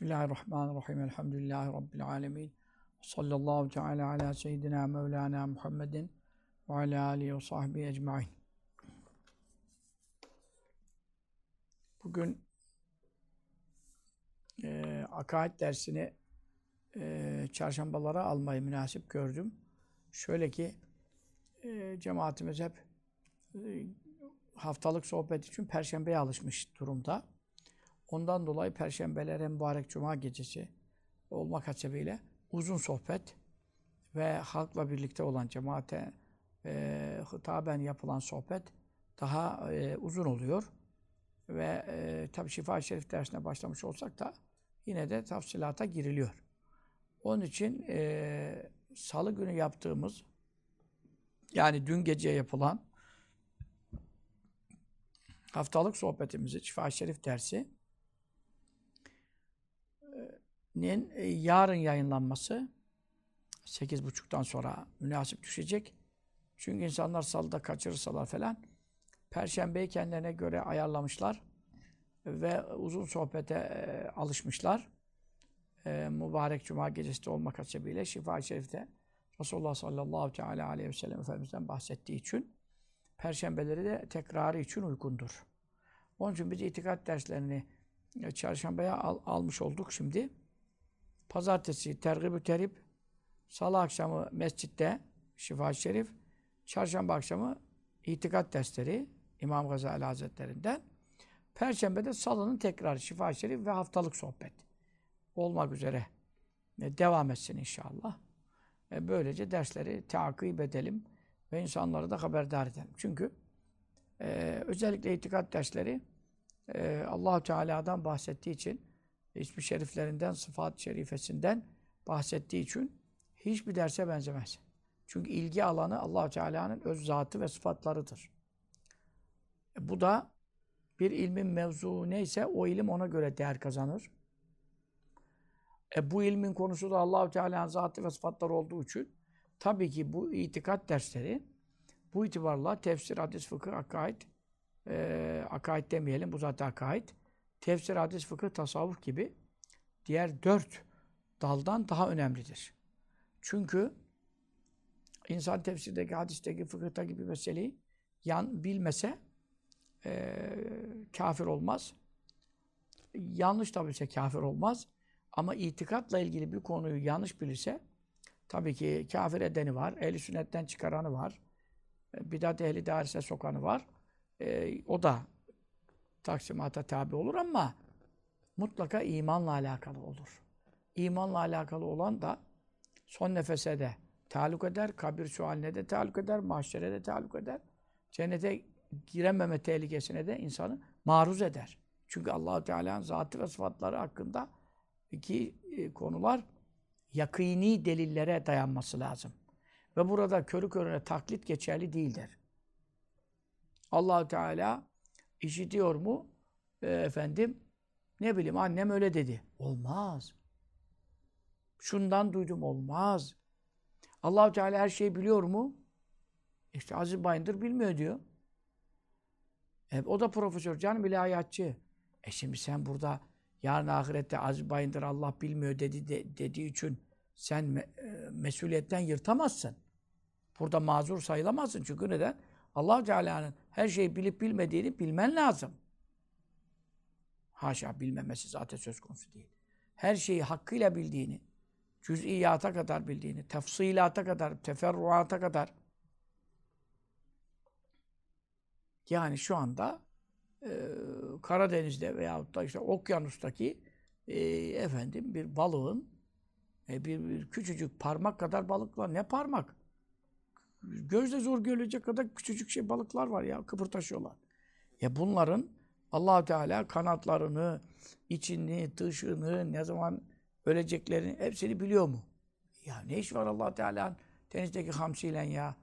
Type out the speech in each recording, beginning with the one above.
Bismillahirrahmanirrahim. Elhamdülillahi Rabbil alemin. Sallallahu teala ala seyyidina Mevlana Muhammedin ve ala alihi ve sahbihi ecmain. Bugün e, akaid dersini e, çarşambalara almayı münasip gördüm. Şöyle ki e, cemaatimiz hep e, haftalık sohbet için perşembeye alışmış durumda. Ondan dolayı perşembelere mübarek cuma gecesi olmak hasebiyle uzun sohbet ve halkla birlikte olan cemaate e, hitaben yapılan sohbet daha e, uzun oluyor. Ve e, tabi şifa Şerif dersine başlamış olsak da yine de tafsilata giriliyor. Onun için e, salı günü yaptığımız yani dün gece yapılan haftalık sohbetimizi şifa Şerif dersi nin e, yarın yayınlanması 8.30'dan sonra münasip düşecek. Çünkü insanlar salıda kaçırırsalar falan Perşembeyi kendilerine göre ayarlamışlar ve uzun sohbete e, alışmışlar. E, mübarek Cuma gecesi de olmak hasebiyle Şifa-i Şerif'te Resulullah sallallahu teala aleyhi ve sellem Efendimiz'den bahsettiği için Perşembeleri de tekrarı için uygundur. Onun için biz itikat derslerini e, çarşambaya al, almış olduk şimdi. Pazartesi tergib-ü terip, salı akşamı mescitte Şifa-i Şerif, çarşamba akşamı itikat dersleri İmam Gazali Hazretlerinden. Perşembe de salının tekrarı Şifa-i Şerif ve haftalık sohbet olmak üzere e, devam etsin inşallah. E, böylece dersleri takip edelim ve insanları da haberdar edelim. Çünkü e, özellikle itikat dersleri e, allah Teala'dan bahsettiği için ismi şeriflerinden, sıfat şerifesinden bahsettiği için hiçbir derse benzemez. Çünkü ilgi alanı allah Teala'nın öz zatı ve sıfatlarıdır. E, bu da bir ilmin mevzu neyse o ilim ona göre değer kazanır. E, bu ilmin konusu da allah Teala'nın zatı ve sıfatları olduğu için tabii ki bu itikat dersleri bu itibarla tefsir, hadis, fıkıh, akaid, e, akaid demeyelim, bu zaten akaid. Tefsir, hadis, fıkıh, tasavvuf gibi diğer dört daldan daha önemlidir. Çünkü insan tefsirdeki, hadisteki, fıkıhtaki bir meseleyi yan bilmese e, kafir olmaz. Yanlış da bilse kafir olmaz. Ama itikatla ilgili bir konuyu yanlış bilirse tabii ki kafir edeni var, ehli sünnetten çıkaranı var, bidat ehli dairesine sokanı var. E, o da taksimata tabi olur ama mutlaka imanla alakalı olur. İmanla alakalı olan da son nefese de taluk eder, kabir sualine de taluk eder, mahşere de taluk eder. Cennete girememe tehlikesine de insanı maruz eder. Çünkü Allahu Teala'nın zatı ve sıfatları hakkında iki e, konular yakini delillere dayanması lazım. Ve burada körü körüne taklit geçerli değildir. Allahu Teala işitiyor mu? E, efendim ne bileyim annem öyle dedi. Olmaz. Şundan duydum olmaz. Allahu Teala her şeyi biliyor mu? İşte Aziz Bayındır bilmiyor diyor. E, o da profesör, canım ilahiyatçı. E şimdi sen burada yarın ahirette Aziz Bayındır Allah bilmiyor dedi de, dediği için sen me, e, mesuliyetten yırtamazsın. Burada mazur sayılamazsın. Çünkü neden? Allah Teala'nın her şeyi bilip bilmediğini bilmen lazım. Haşa bilmemesi zaten söz konusu değil. Her şeyi hakkıyla bildiğini, cüz'iyata kadar bildiğini, tefsilata kadar, teferruata kadar yani şu anda e, Karadeniz'de veyahut da işte okyanustaki e, efendim bir balığın e, bir, bir küçücük parmak kadar balıklar. Ne parmak? Gözle zor görülecek kadar küçücük şey balıklar var ya kıpırtaşıyorlar. Ya bunların allah Teala kanatlarını, içini, dışını, ne zaman öleceklerini hepsini biliyor mu? Ya ne iş var allah Teala'nın denizdeki hamsiyle ya?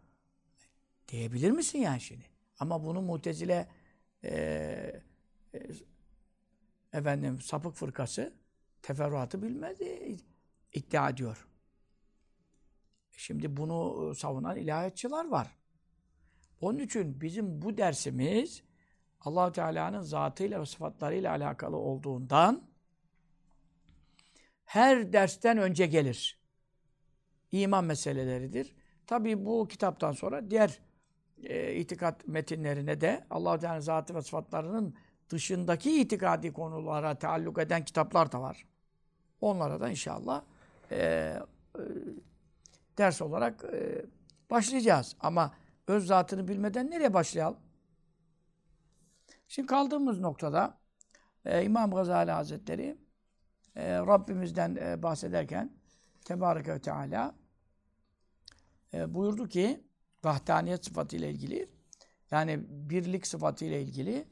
Diyebilir misin yani şimdi? Ama bunu mutezile e, e, efendim sapık fırkası teferruatı bilmez iddia ediyor. Şimdi bunu savunan ilahiyatçılar var. Onun için bizim bu dersimiz allah Teala'nın zatıyla ve sıfatlarıyla alakalı olduğundan her dersten önce gelir. İman meseleleridir. Tabii bu kitaptan sonra diğer e, itikat metinlerine de Allah Teala zatı ve sıfatlarının dışındaki itikadi konulara taalluk eden kitaplar da var. Onlara da inşallah e, e, ders olarak e, başlayacağız. Ama öz zatını bilmeden nereye başlayalım? Şimdi kaldığımız noktada e, İmam Gazali Hazretleri e, Rabbimizden e, bahsederken Tebareke ve Teala e, buyurdu ki vahdaniyet sıfatıyla ilgili yani birlik sıfatıyla ilgili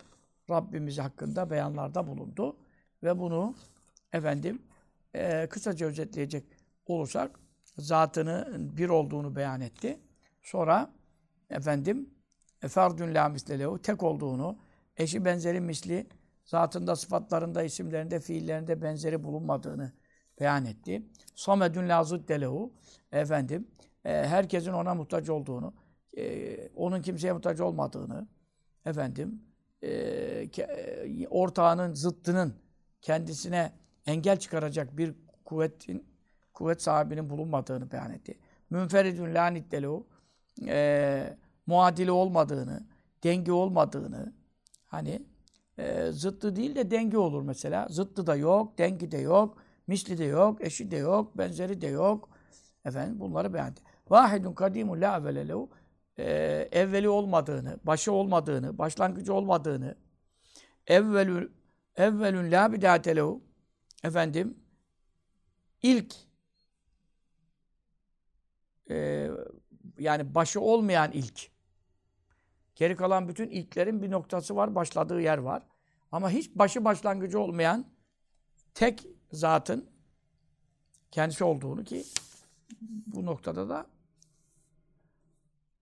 Rabbimiz hakkında beyanlarda bulundu. Ve bunu efendim e, kısaca özetleyecek olursak zatının bir olduğunu beyan etti. Sonra efendim e, ferdün la mislelehu tek olduğunu, eşi benzeri misli zatında, sıfatlarında, isimlerinde, fiillerinde benzeri bulunmadığını beyan etti. Samedün la ziddelehu efendim e, herkesin ona muhtaç olduğunu, e, onun kimseye muhtaç olmadığını efendim ortağının zıttının kendisine engel çıkaracak bir kuvvetin kuvvet sahibinin bulunmadığını beyan etti. Münferidün la niddelehu e, muadili olmadığını, dengi olmadığını hani e, zıttı değil de dengi olur mesela. Zıttı da yok, dengi de yok, misli de yok, eşi de yok, benzeri de yok. Efendim bunları etti. Vahidun kadimun la evvelelehu e, evveli olmadığını, başı olmadığını, başlangıcı olmadığını, evvelü evvelün la bidâtelehu efendim ilk e, yani başı olmayan ilk. Geri kalan bütün ilklerin bir noktası var, başladığı yer var. Ama hiç başı başlangıcı olmayan tek zatın kendisi olduğunu ki bu noktada da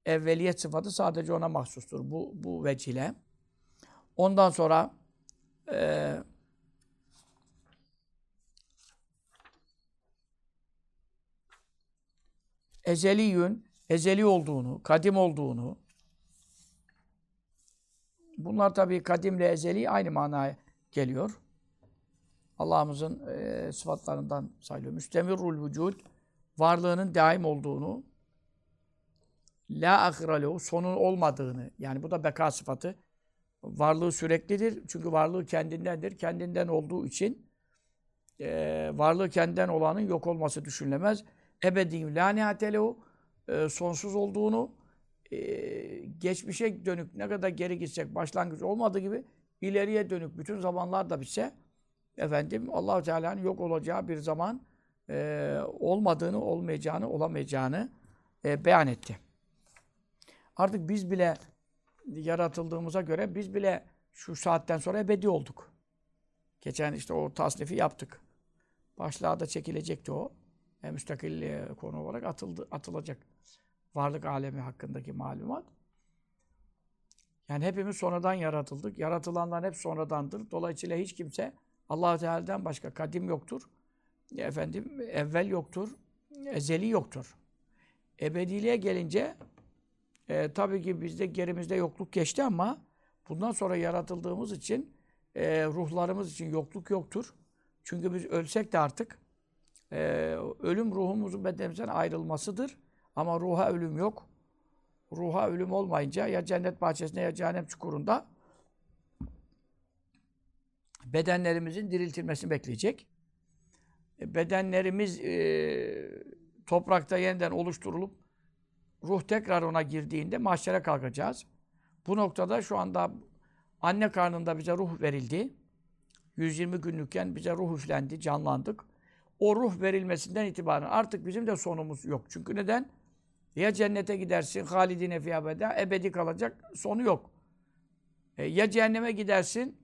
evveliyet sıfatı sadece ona mahsustur. Bu, bu vecile. Ondan sonra e, ezeliyün, ezeli olduğunu, kadim olduğunu, bunlar tabii kadimle ezeli aynı manaya geliyor. Allah'ımızın e, sıfatlarından sayılıyor. Müstemirul vücud, varlığının daim olduğunu, la ahiralehu, sonun olmadığını, yani bu da beka sıfatı. Varlığı süreklidir. Çünkü varlığı kendindendir. Kendinden olduğu için e, varlığı kendinden olanın yok olması düşünülemez ebediyim la nihatelehu e, sonsuz olduğunu e, geçmişe dönük ne kadar geri gitsek başlangıç olmadığı gibi ileriye dönük bütün zamanlar da bitse efendim allah Teala'nın yok olacağı bir zaman e, olmadığını, olmayacağını, olamayacağını e, beyan etti. Artık biz bile yaratıldığımıza göre biz bile şu saatten sonra ebedi olduk. Geçen işte o tasnifi yaptık. Başlığa da çekilecekti o e, müstakil e, konu olarak atıldı, atılacak. Varlık alemi hakkındaki malumat. Yani hepimiz sonradan yaratıldık. Yaratılanlar hep sonradandır. Dolayısıyla hiç kimse allah Teala'dan başka kadim yoktur. Efendim evvel yoktur. Ezeli yoktur. Ebediliğe gelince e, tabii ki bizde gerimizde yokluk geçti ama bundan sonra yaratıldığımız için e, ruhlarımız için yokluk yoktur. Çünkü biz ölsek de artık e, ölüm ruhumuzun bedenimizden ayrılmasıdır. Ama ruha ölüm yok. Ruha ölüm olmayınca ya cennet bahçesinde ya cehennem çukurunda bedenlerimizin diriltilmesini bekleyecek. E, bedenlerimiz e, toprakta yeniden oluşturulup ruh tekrar ona girdiğinde mahşere kalkacağız. Bu noktada şu anda anne karnında bize ruh verildi. 120 günlükken bize ruh üflendi, canlandık o ruh verilmesinden itibaren artık bizim de sonumuz yok. Çünkü neden? Ya cennete gidersin, halidine fiyabede, ebedi kalacak, sonu yok. E, ya cehenneme gidersin,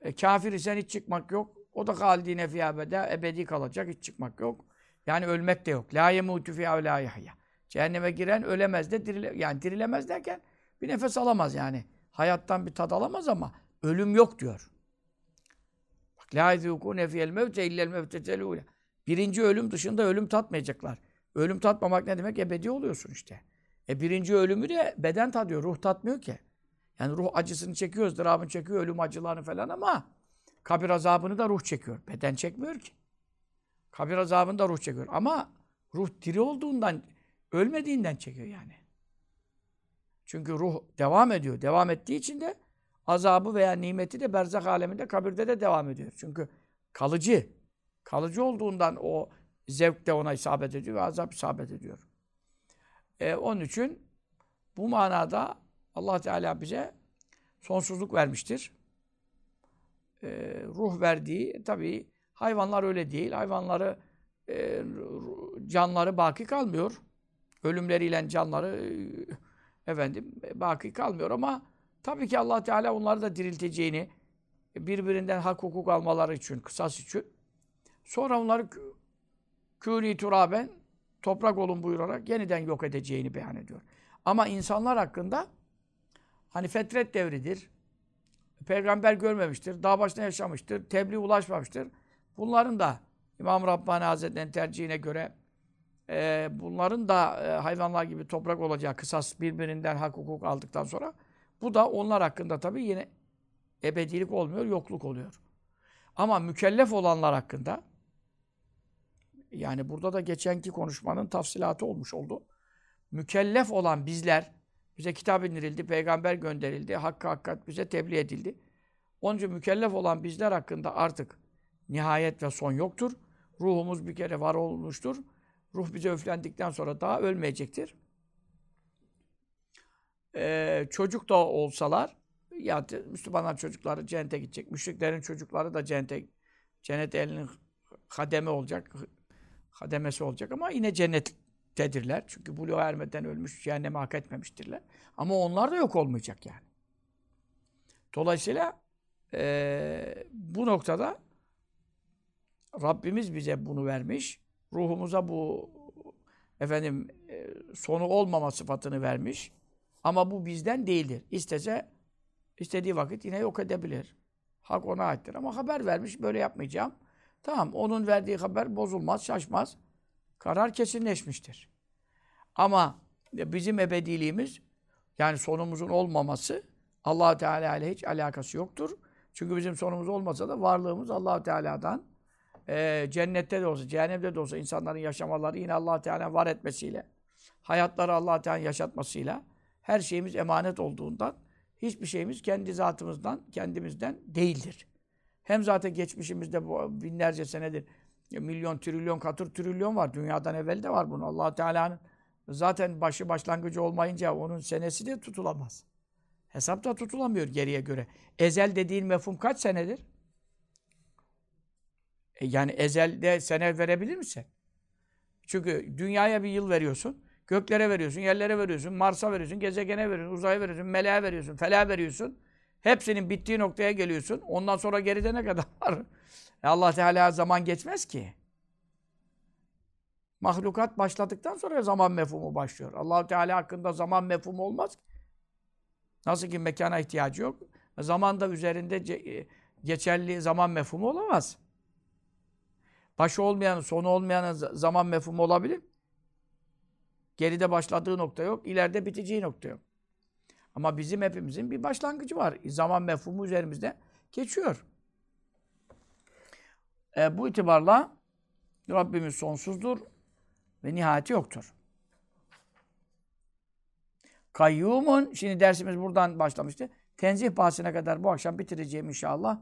e, kafir isen hiç çıkmak yok. O da halidine fiyabede, ebedi kalacak, hiç çıkmak yok. Yani ölmek de yok. La yemutu fiyâ ve la. Cehenneme giren ölemez de dirile, yani dirilemez derken bir nefes alamaz yani. Hayattan bir tad alamaz ama ölüm yok diyor. La yezûkûne fiyel mevte illel mevtetelûle. Birinci ölüm dışında ölüm tatmayacaklar. Ölüm tatmamak ne demek? Ebedi oluyorsun işte. E birinci ölümü de beden tadıyor, ruh tatmıyor ki. Yani ruh acısını çekiyor, ızdırabını çekiyor, ölüm acılarını falan ama kabir azabını da ruh çekiyor. Beden çekmiyor ki. Kabir azabında ruh çekiyor. Ama ruh diri olduğundan, ölmediğinden çekiyor yani. Çünkü ruh devam ediyor. Devam ettiği için de azabı veya nimeti de berzak aleminde, kabirde de devam ediyor. Çünkü kalıcı. Kalıcı olduğundan o zevk de ona isabet ediyor ve azap isabet ediyor. E, onun için bu manada Allah Teala bize sonsuzluk vermiştir. E, ruh verdiği, tabii hayvanlar öyle değil. Hayvanları, e, canları baki kalmıyor. Ölümleriyle canları e, efendim baki kalmıyor ama tabii ki Allah Teala onları da dirilteceğini birbirinden hak hukuk almaları için, kısas için sonra onları kûni turaben toprak olun buyurarak yeniden yok edeceğini beyan ediyor. Ama insanlar hakkında hani fetret devridir, peygamber görmemiştir, dağ başına yaşamıştır, tebliğ ulaşmamıştır. Bunların da İmam Rabbani Hazretleri'nin tercihine göre e, bunların da e, hayvanlar gibi toprak olacağı kısas birbirinden hak hukuk aldıktan sonra bu da onlar hakkında tabii yine ebedilik olmuyor, yokluk oluyor. Ama mükellef olanlar hakkında yani burada da geçenki konuşmanın tafsilatı olmuş oldu. Mükellef olan bizler, bize kitap indirildi, peygamber gönderildi, hakkı hakikat bize tebliğ edildi. Onun için mükellef olan bizler hakkında artık nihayet ve son yoktur. Ruhumuz bir kere var olmuştur. Ruh bize üflendikten sonra daha ölmeyecektir. Ee, çocuk da olsalar, ya Müslümanlar çocukları cennete gidecek. Müşriklerin çocukları da cennete, cennet elinin kademe olacak, hademesi olacak ama yine cennettedirler. Çünkü buluğa ermeden ölmüş, cehenneme hak etmemiştirler. Ama onlar da yok olmayacak yani. Dolayısıyla e, bu noktada Rabbimiz bize bunu vermiş. Ruhumuza bu efendim e, sonu olmama sıfatını vermiş. Ama bu bizden değildir. İstese istediği vakit yine yok edebilir. Hak ona aittir. Ama haber vermiş böyle yapmayacağım. Tamam onun verdiği haber bozulmaz, şaşmaz. Karar kesinleşmiştir. Ama bizim ebediliğimiz yani sonumuzun olmaması allah Teala ile hiç alakası yoktur. Çünkü bizim sonumuz olmasa da varlığımız allah Teala'dan e, cennette de olsa, cehennemde de olsa insanların yaşamaları yine allah Teala var etmesiyle, hayatları allah Teala yaşatmasıyla her şeyimiz emanet olduğundan hiçbir şeyimiz kendi zatımızdan, kendimizden değildir. Hem zaten geçmişimizde bu binlerce senedir milyon, trilyon, katır trilyon var. Dünyadan evvel de var bunu. allah Teala'nın zaten başı başlangıcı olmayınca onun senesi de tutulamaz. Hesap da tutulamıyor geriye göre. Ezel dediğin mefhum kaç senedir? E yani ezelde sene verebilir misin? Çünkü dünyaya bir yıl veriyorsun. Göklere veriyorsun, yerlere veriyorsun, Mars'a veriyorsun, gezegene veriyorsun, uzaya veriyorsun, meleğe veriyorsun, feleğe veriyorsun. Hepsinin bittiği noktaya geliyorsun. Ondan sonra geride ne kadar var? E Allah Teala zaman geçmez ki. Mahlukat başladıktan sonra zaman mefhumu başlıyor. allah Teala hakkında zaman mefhumu olmaz. Nasıl ki mekana ihtiyacı yok. Zaman da üzerinde e, geçerli zaman mefhumu olamaz. Başı olmayan, sonu olmayan zaman mefhumu olabilir. Geride başladığı nokta yok, ileride biteceği nokta yok. Ama bizim hepimizin bir başlangıcı var. Zaman mefhumu üzerimizde geçiyor. E, bu itibarla Rabbimiz sonsuzdur ve nihayeti yoktur. Kayyumun, şimdi dersimiz buradan başlamıştı. Tenzih bahsine kadar bu akşam bitireceğim inşallah.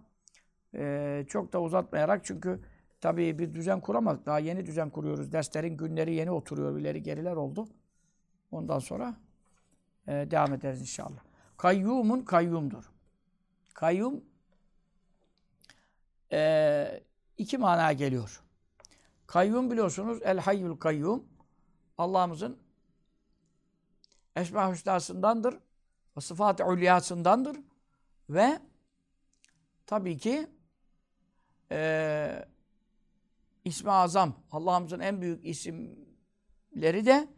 Ee, çok da uzatmayarak çünkü tabii bir düzen kuramadık. Daha yeni düzen kuruyoruz. Derslerin günleri yeni oturuyor. İleri geriler oldu. Ondan sonra e, devam ederiz inşallah. Kayyumun kayyumdur. Kayyum e, iki manaya geliyor. Kayyum biliyorsunuz el hayyul kayyum Allah'ımızın esma hüsnasındandır ve sıfat-ı ulyasındandır ve tabii ki e, İsmi Azam Allah'ımızın en büyük isimleri de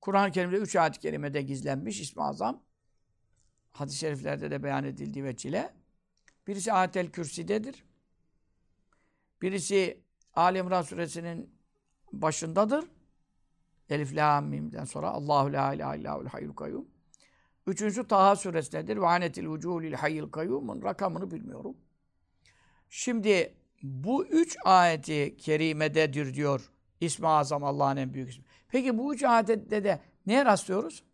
Kur'an-ı Kerim'de üç ayet-i kerimede gizlenmiş İsmi Azam. Hadis-i şeriflerde de beyan edildiği veçile. Birisi Ayetel Kürsi'dedir. Birisi Ali İmran suresinin başındadır. Elif la mim'den sonra Allahu la ilahe illahul hayyul kayyum. Üçüncüsü Taha suresindedir. Ve anetil vucuhul hayyul kayyumun rakamını bilmiyorum. Şimdi bu üç ayeti kerimededir diyor İsmi Azam Allah'ın en büyük ismi. Peki bu üç ayette de neye rastlıyoruz?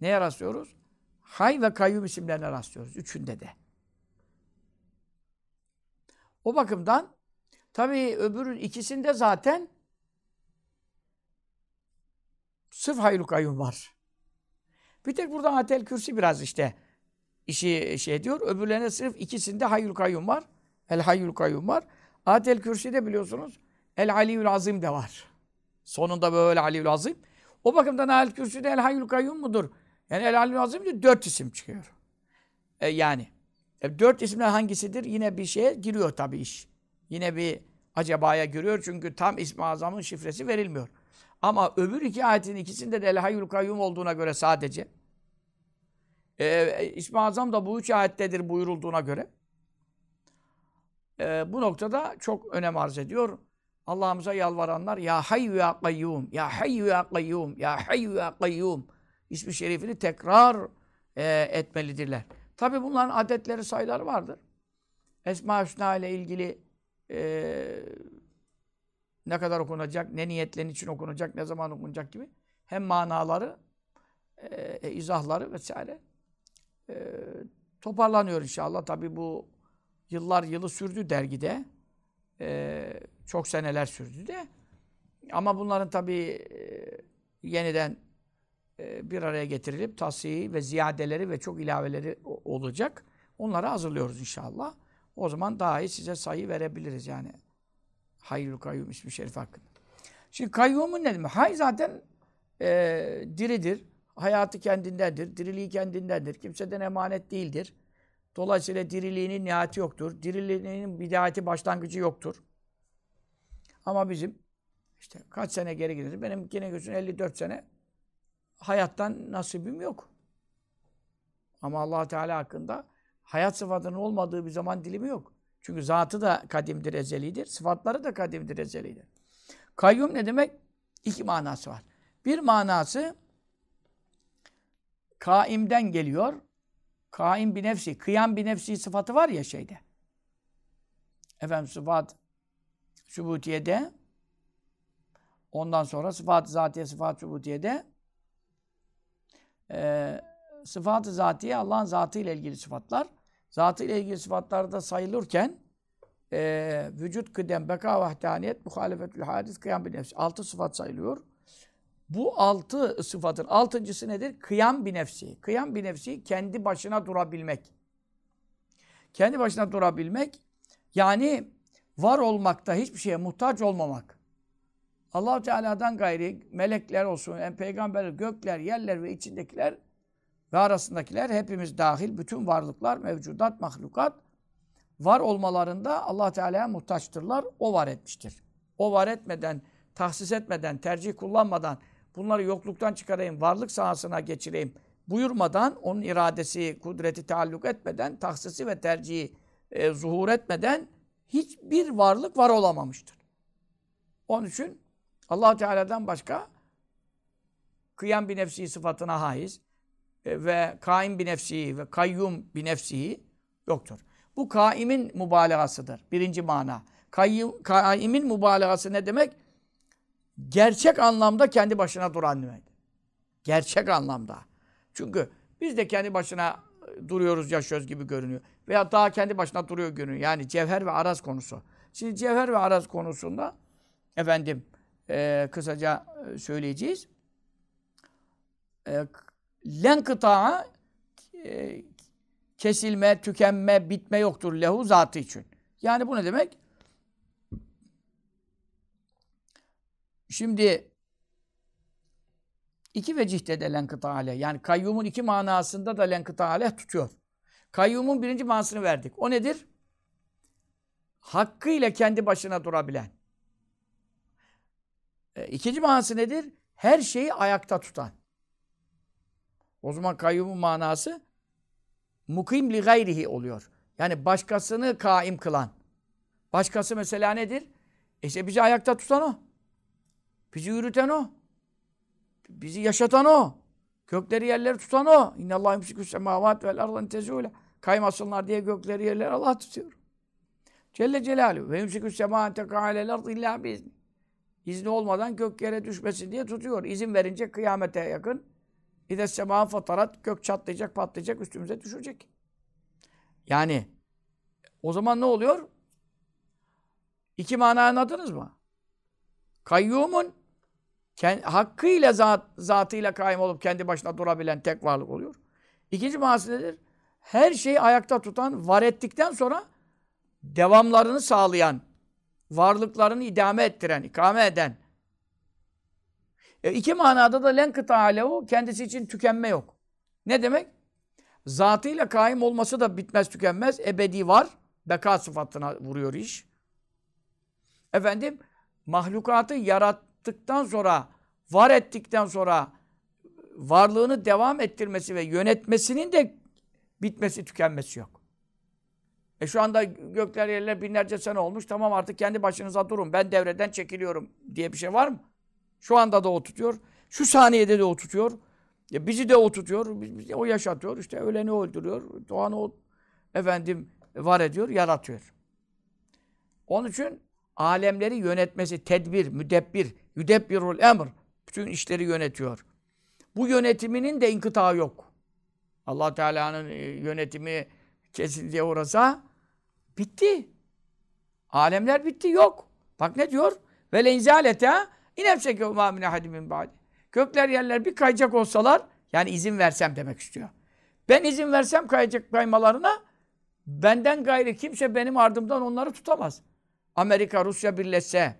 Neye rastlıyoruz? Hay ve kayyum isimlerine rastlıyoruz. Üçünde de. O bakımdan tabii öbürün ikisinde zaten sırf hayru kayyum var. Bir tek burada atel kürsi biraz işte işi şey diyor. Öbürlerine sırf ikisinde hayyul kayyum var. El hayyul kayyum var. Atel kürsi de biliyorsunuz el aliyyül azim de var. Sonunda böyle aliyyül azim. O bakımdan el kürsi de el hayyul kayyum mudur? Yani el aliyyül azim de dört isim çıkıyor. E yani. E, dört isimler hangisidir? Yine bir şeye giriyor tabii iş. Yine bir acabaya giriyor çünkü tam ismi azamın şifresi verilmiyor. Ama öbür iki ayetin ikisinde de el hayyul kayyum olduğuna göre sadece e, İsmi Azam da bu üç ayettedir buyurulduğuna göre e, bu noktada çok önem arz ediyor. Allah'ımıza yalvaranlar Ya Hayyu Ya Kayyum, Ya Hayyu Ya Kayyum, Ya Hayyu Ya Kayyum ismi şerifini tekrar e, etmelidirler. Tabi bunların adetleri, sayıları vardır. Esma-i Hüsna ile ilgili e, ne kadar okunacak, ne niyetlerin için okunacak, ne zaman okunacak gibi hem manaları, e, izahları vesaire e, toparlanıyor inşallah. Tabi bu yıllar yılı sürdü dergide. E, çok seneler sürdü de. Ama bunların tabi e, yeniden e, bir araya getirilip tasihi ve ziyadeleri ve çok ilaveleri olacak. Onları hazırlıyoruz inşallah. O zaman daha iyi size sayı verebiliriz yani. Hayyul Kayyum ismi şerif hakkında. Şimdi kayyumun ne demek? Hay zaten e, diridir. Hayatı kendindendir. Diriliği kendindendir. Kimseden emanet değildir. Dolayısıyla diriliğinin nihayeti yoktur. Diriliğinin bidayeti başlangıcı yoktur. Ama bizim işte kaç sene geri gideriz. Benim gene gözün 54 sene hayattan nasibim yok. Ama allah Teala hakkında hayat sıfatının olmadığı bir zaman dilimi yok. Çünkü zatı da kadimdir, ezelidir. Sıfatları da kadimdir, ezelidir. Kayyum ne demek? İki manası var. Bir manası kaimden geliyor. Kaim bir nefsi, kıyam bir nefsi sıfatı var ya şeyde. Efendim sıfat sübutiyede ondan sonra sıfat-ı zatiye, sıfat sübutiyede e, sıfat-ı zatiye Allah'ın zatı ile ilgili sıfatlar. Zatı ile ilgili sıfatlarda sayılırken e, vücut, kıdem, beka, vahdaniyet, muhalefetül hadis, kıyam bir nefsi. Altı sıfat sayılıyor. Bu altı sıfatın altıncısı nedir? Kıyam bir nefsi. Kıyam bir nefsi kendi başına durabilmek. Kendi başına durabilmek yani var olmakta hiçbir şeye muhtaç olmamak. allah Teala'dan gayri melekler olsun, yani peygamberler, gökler, yerler ve içindekiler ve arasındakiler hepimiz dahil bütün varlıklar, mevcudat, mahlukat var olmalarında allah Teala'ya muhtaçtırlar. O var etmiştir. O var etmeden, tahsis etmeden, tercih kullanmadan bunları yokluktan çıkarayım, varlık sahasına geçireyim buyurmadan, onun iradesi, kudreti taalluk etmeden, tahsisi ve tercihi e, zuhur etmeden hiçbir varlık var olamamıştır. Onun için allah Teala'dan başka kıyam bir nefsi sıfatına haiz e, ve kaim bir nefsi ve kayyum bir nefsi yoktur. Bu kaimin mübalağasıdır. Birinci mana. Kayyum, kaimin mübalağası ne demek? Gerçek anlamda kendi başına duran demek. Gerçek anlamda. Çünkü biz de kendi başına e, duruyoruz, yaşıyoruz gibi görünüyor. Veya daha kendi başına duruyor görünüyor. Yani cevher ve araz konusu. Şimdi cevher ve araz konusunda efendim e, kısaca e, söyleyeceğiz. E, len kıta'a e, kesilme, tükenme, bitme yoktur lehu zatı için. Yani bu ne demek? Şimdi iki vecihte de lenkıta aleyh. Yani kayyumun iki manasında da lenkıta aleyh tutuyor. Kayyumun birinci manasını verdik. O nedir? Hakkıyla kendi başına durabilen. E, ikinci manası nedir? Her şeyi ayakta tutan. O zaman kayyumun manası mukim li gayrihi oluyor. Yani başkasını kaim kılan. Başkası mesela nedir? E işte bizi ayakta tutan o. Bizi yürüten o. Bizi yaşatan o. Gökleri yerleri tutan o. İnnallâhu yumsikûs semâvât vel ardan tezûle. Kaymasınlar diye gökleri yerleri Allah tutuyor. Celle Celaluhu. Ve yumsikü semâente kâlel ard illâ biizni. İzni olmadan gök yere düşmesin diye tutuyor. İzin verince kıyamete yakın. İde semâ fatarat. Gök çatlayacak, patlayacak, üstümüze düşecek. Yani o zaman ne oluyor? İki mana anladınız mı? Kayyumun hakkıyla zat, zatıyla kaim olup kendi başına durabilen tek varlık oluyor. İkinci manası nedir? Her şeyi ayakta tutan, var ettikten sonra devamlarını sağlayan, varlıklarını idame ettiren, ikame eden. E iki manada da len kıta kendisi için tükenme yok. Ne demek? Zatıyla kaim olması da bitmez tükenmez. Ebedi var. Beka sıfatına vuruyor iş. Efendim mahlukatı yarattıktan sonra, var ettikten sonra varlığını devam ettirmesi ve yönetmesinin de bitmesi, tükenmesi yok. E şu anda gökler yerler binlerce sene olmuş. Tamam artık kendi başınıza durun. Ben devreden çekiliyorum diye bir şey var mı? Şu anda da o tutuyor. Şu saniyede de o tutuyor. Ya bizi de o tutuyor. O yaşatıyor. İşte öleni öldürüyor. Doğanı o efendim var ediyor, yaratıyor. Onun için alemleri yönetmesi, tedbir, müdebbir, yüdebbirul emr. Bütün işleri yönetiyor. Bu yönetiminin de inkıtağı yok. allah Teala'nın e, yönetimi kesintiye uğrasa bitti. Alemler bitti, yok. Bak ne diyor? Ve lenzalete inefseke ma min ahadimin ba'di. Gökler yerler bir kayacak olsalar yani izin versem demek istiyor. Ben izin versem kayacak kaymalarına benden gayrı kimse benim ardımdan onları tutamaz. Amerika, Rusya birleşse,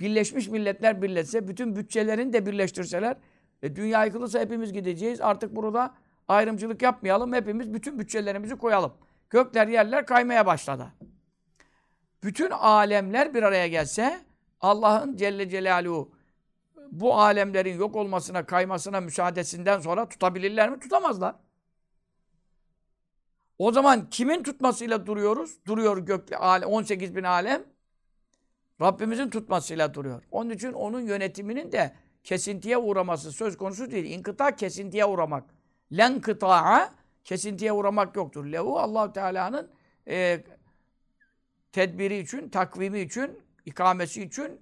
Birleşmiş Milletler birleşse, bütün bütçelerini de birleştirseler, e, dünya yıkılırsa hepimiz gideceğiz. Artık burada ayrımcılık yapmayalım. Hepimiz bütün bütçelerimizi koyalım. Gökler yerler kaymaya başladı. Bütün alemler bir araya gelse Allah'ın Celle Celaluhu bu alemlerin yok olmasına, kaymasına müsaadesinden sonra tutabilirler mi? Tutamazlar. O zaman kimin tutmasıyla duruyoruz? Duruyor gökle 18 bin alem. Rabbimizin tutmasıyla duruyor. Onun için onun yönetiminin de kesintiye uğraması söz konusu değil. İnkıta kesintiye uğramak. Len kıta'a kesintiye uğramak yoktur. Lehu allah Teala'nın e, tedbiri için, takvimi için, ikamesi için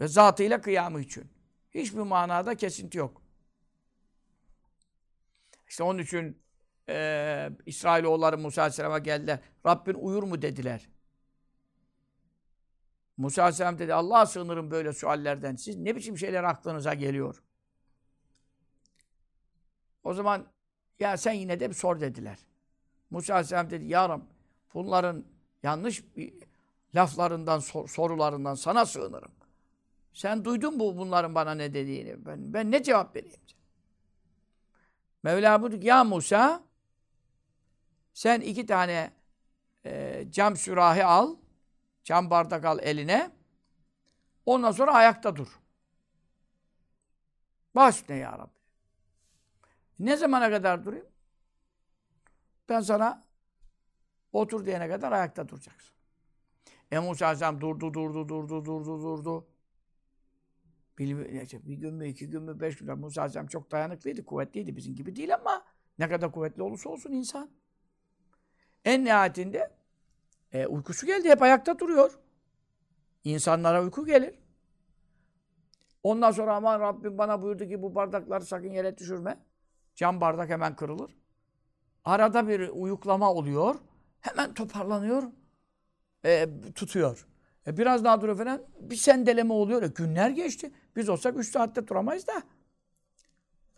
ve zatıyla kıyamı için. Hiçbir manada kesinti yok. İşte onun için e, İsrailoğulları Musa Aleyhisselam'a geldiler. Rabbin uyur mu dediler. Musa Aleyhisselam dedi Allah'a sığınırım böyle suallerden. Siz ne biçim şeyler aklınıza geliyor? O zaman ya sen yine de bir sor dediler. Musa Aleyhisselam dedi ya Rab bunların yanlış laflarından, sor, sorularından sana sığınırım. Sen duydun bu bunların bana ne dediğini. Ben, ben ne cevap vereyim? Mevla buyurdu ya Musa sen iki tane e, cam sürahi al, cam bardak al eline. Ondan sonra ayakta dur. Baş ne ya Rabbi? Ne zamana kadar durayım? Ben sana otur diyene kadar ayakta duracaksın. E Musa Aleyhisselam durdu, durdu, durdu, durdu, durdu. Bir, gün mü, iki gün mü, beş gün mü? Musa Aleyhisselam çok dayanıklıydı, kuvvetliydi. Bizim gibi değil ama ne kadar kuvvetli olursa olsun insan. En nihayetinde e, uykusu geldi. Hep ayakta duruyor. İnsanlara uyku gelir. Ondan sonra aman Rabbim bana buyurdu ki bu bardakları sakın yere düşürme. Cam bardak hemen kırılır. Arada bir uyuklama oluyor. Hemen toparlanıyor. E, tutuyor. E, biraz daha duruyor falan. Bir sendeleme oluyor. E, günler geçti. Biz olsak üç saatte duramayız da.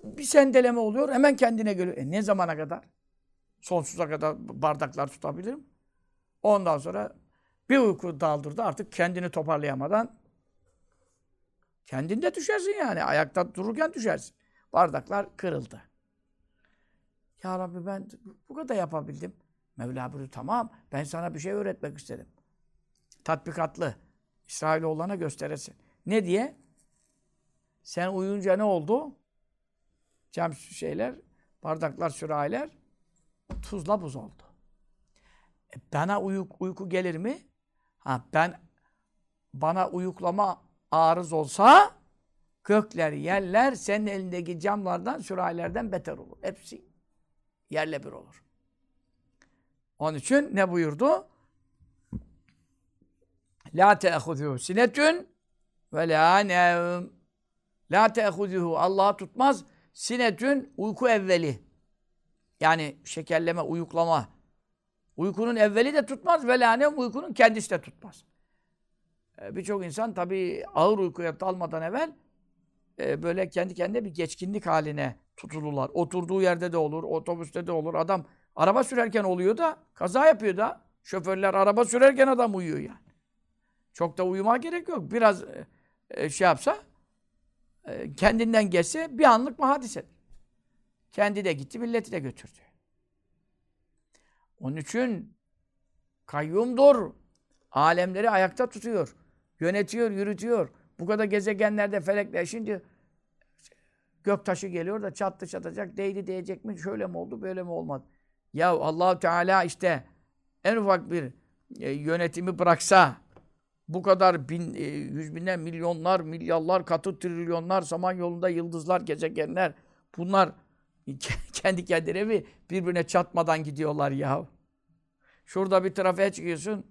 Bir sendeleme oluyor. Hemen kendine geliyor. E, ne zamana kadar? Sonsuza kadar bardaklar tutabilirim. Ondan sonra bir uyku daldırdı. Artık kendini toparlayamadan kendinde düşersin yani. Ayakta dururken düşersin. Bardaklar kırıldı. Ya Rabbi ben bu kadar yapabildim. Mevla buyurdu tamam ben sana bir şey öğretmek istedim. Tatbikatlı. İsrailoğullarına gösteresin. Ne diye? Sen uyuyunca ne oldu? Cam şeyler, bardaklar, sürahiler tuzla buz oldu. Bana uyuk, uyku gelir mi? Ha ben bana uyuklama arız olsa gökler, yerler senin elindeki camlardan, sürahilerden beter olur. Hepsi yerle bir olur. Onun için ne buyurdu? La te'huzuhu sinetün ve la nevm. La te'huzuhu Allah tutmaz. Sinetün uyku evveli. Yani şekerleme, uyuklama. Uykunun evveli de tutmaz ve la nevm uykunun kendisi de tutmaz. Ee, Birçok insan tabii ağır uykuya dalmadan evvel e, böyle kendi kendine bir geçkinlik haline tutulurlar. Oturduğu yerde de olur, otobüste de olur. Adam araba sürerken oluyor da kaza yapıyor da. Şoförler araba sürerken adam uyuyor yani. Çok da uyumaya gerek yok. Biraz e, e, şey yapsa e, kendinden geçse bir anlık bir hadise. Kendi de gitti, milleti de götürdü. Onun için kayyumdur. Alemleri ayakta tutuyor. Yönetiyor, yürütüyor. Bu kadar gezegenlerde felekler. Şimdi göktaşı geliyor da çattı çatacak, değdi değecek mi? Şöyle mi oldu, böyle mi olmadı? Ya allah Teala işte en ufak bir e, yönetimi bıraksa bu kadar bin, e, yüz binler, milyonlar, milyarlar, katı trilyonlar, samanyolunda yıldızlar, gezegenler bunlar kendi kendine mi birbirine çatmadan gidiyorlar ya? Şurada bir trafiğe çıkıyorsun.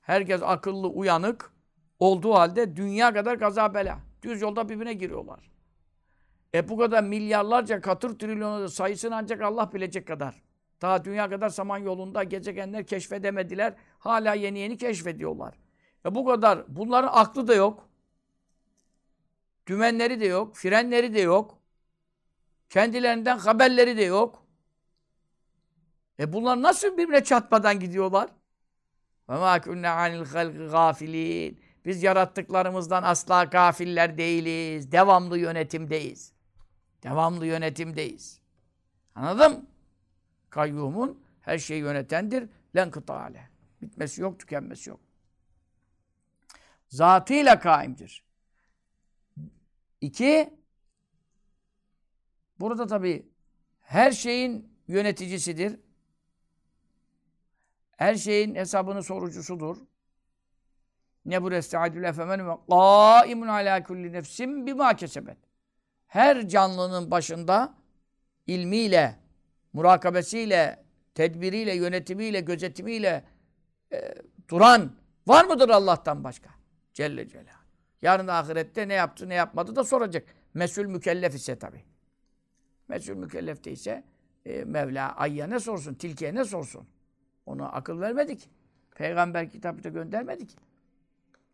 Herkes akıllı, uyanık olduğu halde dünya kadar kaza bela. Düz yolda birbirine giriyorlar. E bu kadar milyarlarca katır trilyonu sayısını ancak Allah bilecek kadar. Daha dünya kadar saman yolunda gezegenler keşfedemediler. Hala yeni yeni keşfediyorlar. E bu kadar. Bunların aklı da yok. Dümenleri de yok. Frenleri de yok. Kendilerinden haberleri de yok. E bunlar nasıl birbirine çatmadan gidiyorlar? Ve mâ künnâ anil halkı gafilin. Biz yarattıklarımızdan asla gafiller değiliz. Devamlı yönetimdeyiz. Devamlı yönetimdeyiz. Anladın Kayyumun her şeyi yönetendir. Len kıtale. Bitmesi yok, tükenmesi yok. Zatıyla kaimdir. İki, burada tabi her şeyin yöneticisidir. Her şeyin hesabını sorucusudur. Ne bu resta'idül efemen ve qaimun ala kulli nefsin bima kesebet. Her canlının başında ilmiyle, murakabesiyle, tedbiriyle, yönetimiyle, gözetimiyle e, duran var mıdır Allah'tan başka? Celle Celaluhu. Yarın ahirette ne yaptı, ne yapmadı da soracak. Mesul mükellef ise tabi. Mesul mükellef ise e, Mevla ayya ne sorsun, tilkiye ne sorsun? Ona akıl vermedik. Peygamber kitabı da göndermedik.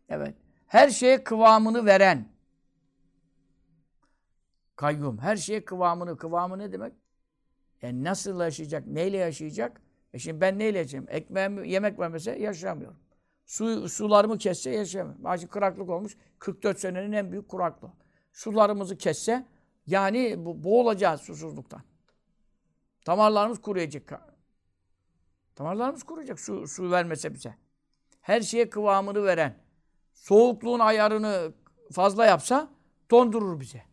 Evet. Her şeye kıvamını veren. Kayyum. Her şeye kıvamını. Kıvamı ne demek? Yani nasıl yaşayacak? Neyle yaşayacak? E şimdi ben neyle yaşayayım? Ekmeğim, yemek vermese yaşayamıyorum. Su, sularımı kesse yaşayamıyorum. Acı kuraklık olmuş. 44 senenin en büyük kuraklığı. Sularımızı kesse yani boğulacağız susuzluktan. Damarlarımız kuruyacak. Damarlarımız kuruyacak su, su vermese bize. Her şeye kıvamını veren, soğukluğun ayarını fazla yapsa dondurur bize.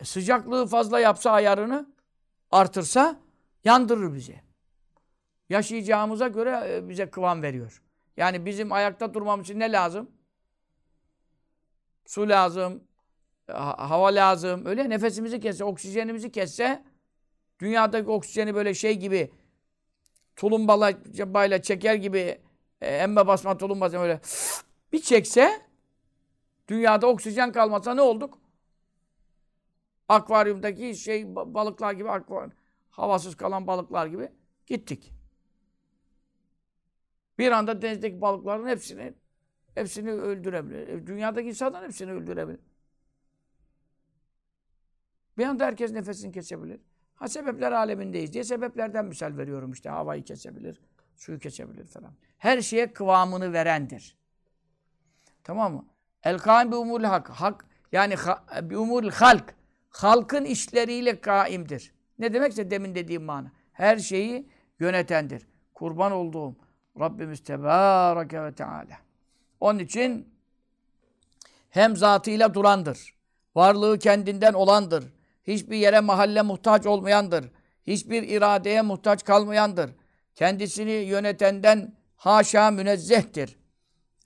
E sıcaklığı fazla yapsa ayarını artırsa yandırır bizi. Yaşayacağımıza göre e, bize kıvam veriyor. Yani bizim ayakta durmamız için ne lazım? Su lazım, hava lazım. Öyle nefesimizi kesse, oksijenimizi kesse dünyadaki oksijeni böyle şey gibi tulumbayla çeker gibi e, emme basma tulumbası öyle bir çekse dünyada oksijen kalmasa ne olduk? Akvaryumdaki şey balıklar gibi akvaryum, havasız kalan balıklar gibi gittik. Bir anda denizdeki balıkların hepsini hepsini öldürebilir. E, dünyadaki insanların hepsini öldürebilir. Bir anda herkes nefesini kesebilir. Ha sebepler alemindeyiz diye sebeplerden misal veriyorum işte. Havayı kesebilir, suyu kesebilir falan. Her şeye kıvamını verendir. Tamam mı? El kaim bi umul hak. Hak yani bi umul halk. Halkın işleriyle kaimdir. Ne demekse demin dediğim mana. Her şeyi yönetendir. Kurban olduğum Rabbimiz Tebareke ve Teala. Onun için hem zatıyla durandır. Varlığı kendinden olandır. Hiçbir yere mahalle muhtaç olmayandır. Hiçbir iradeye muhtaç kalmayandır. Kendisini yönetenden haşa münezzehtir.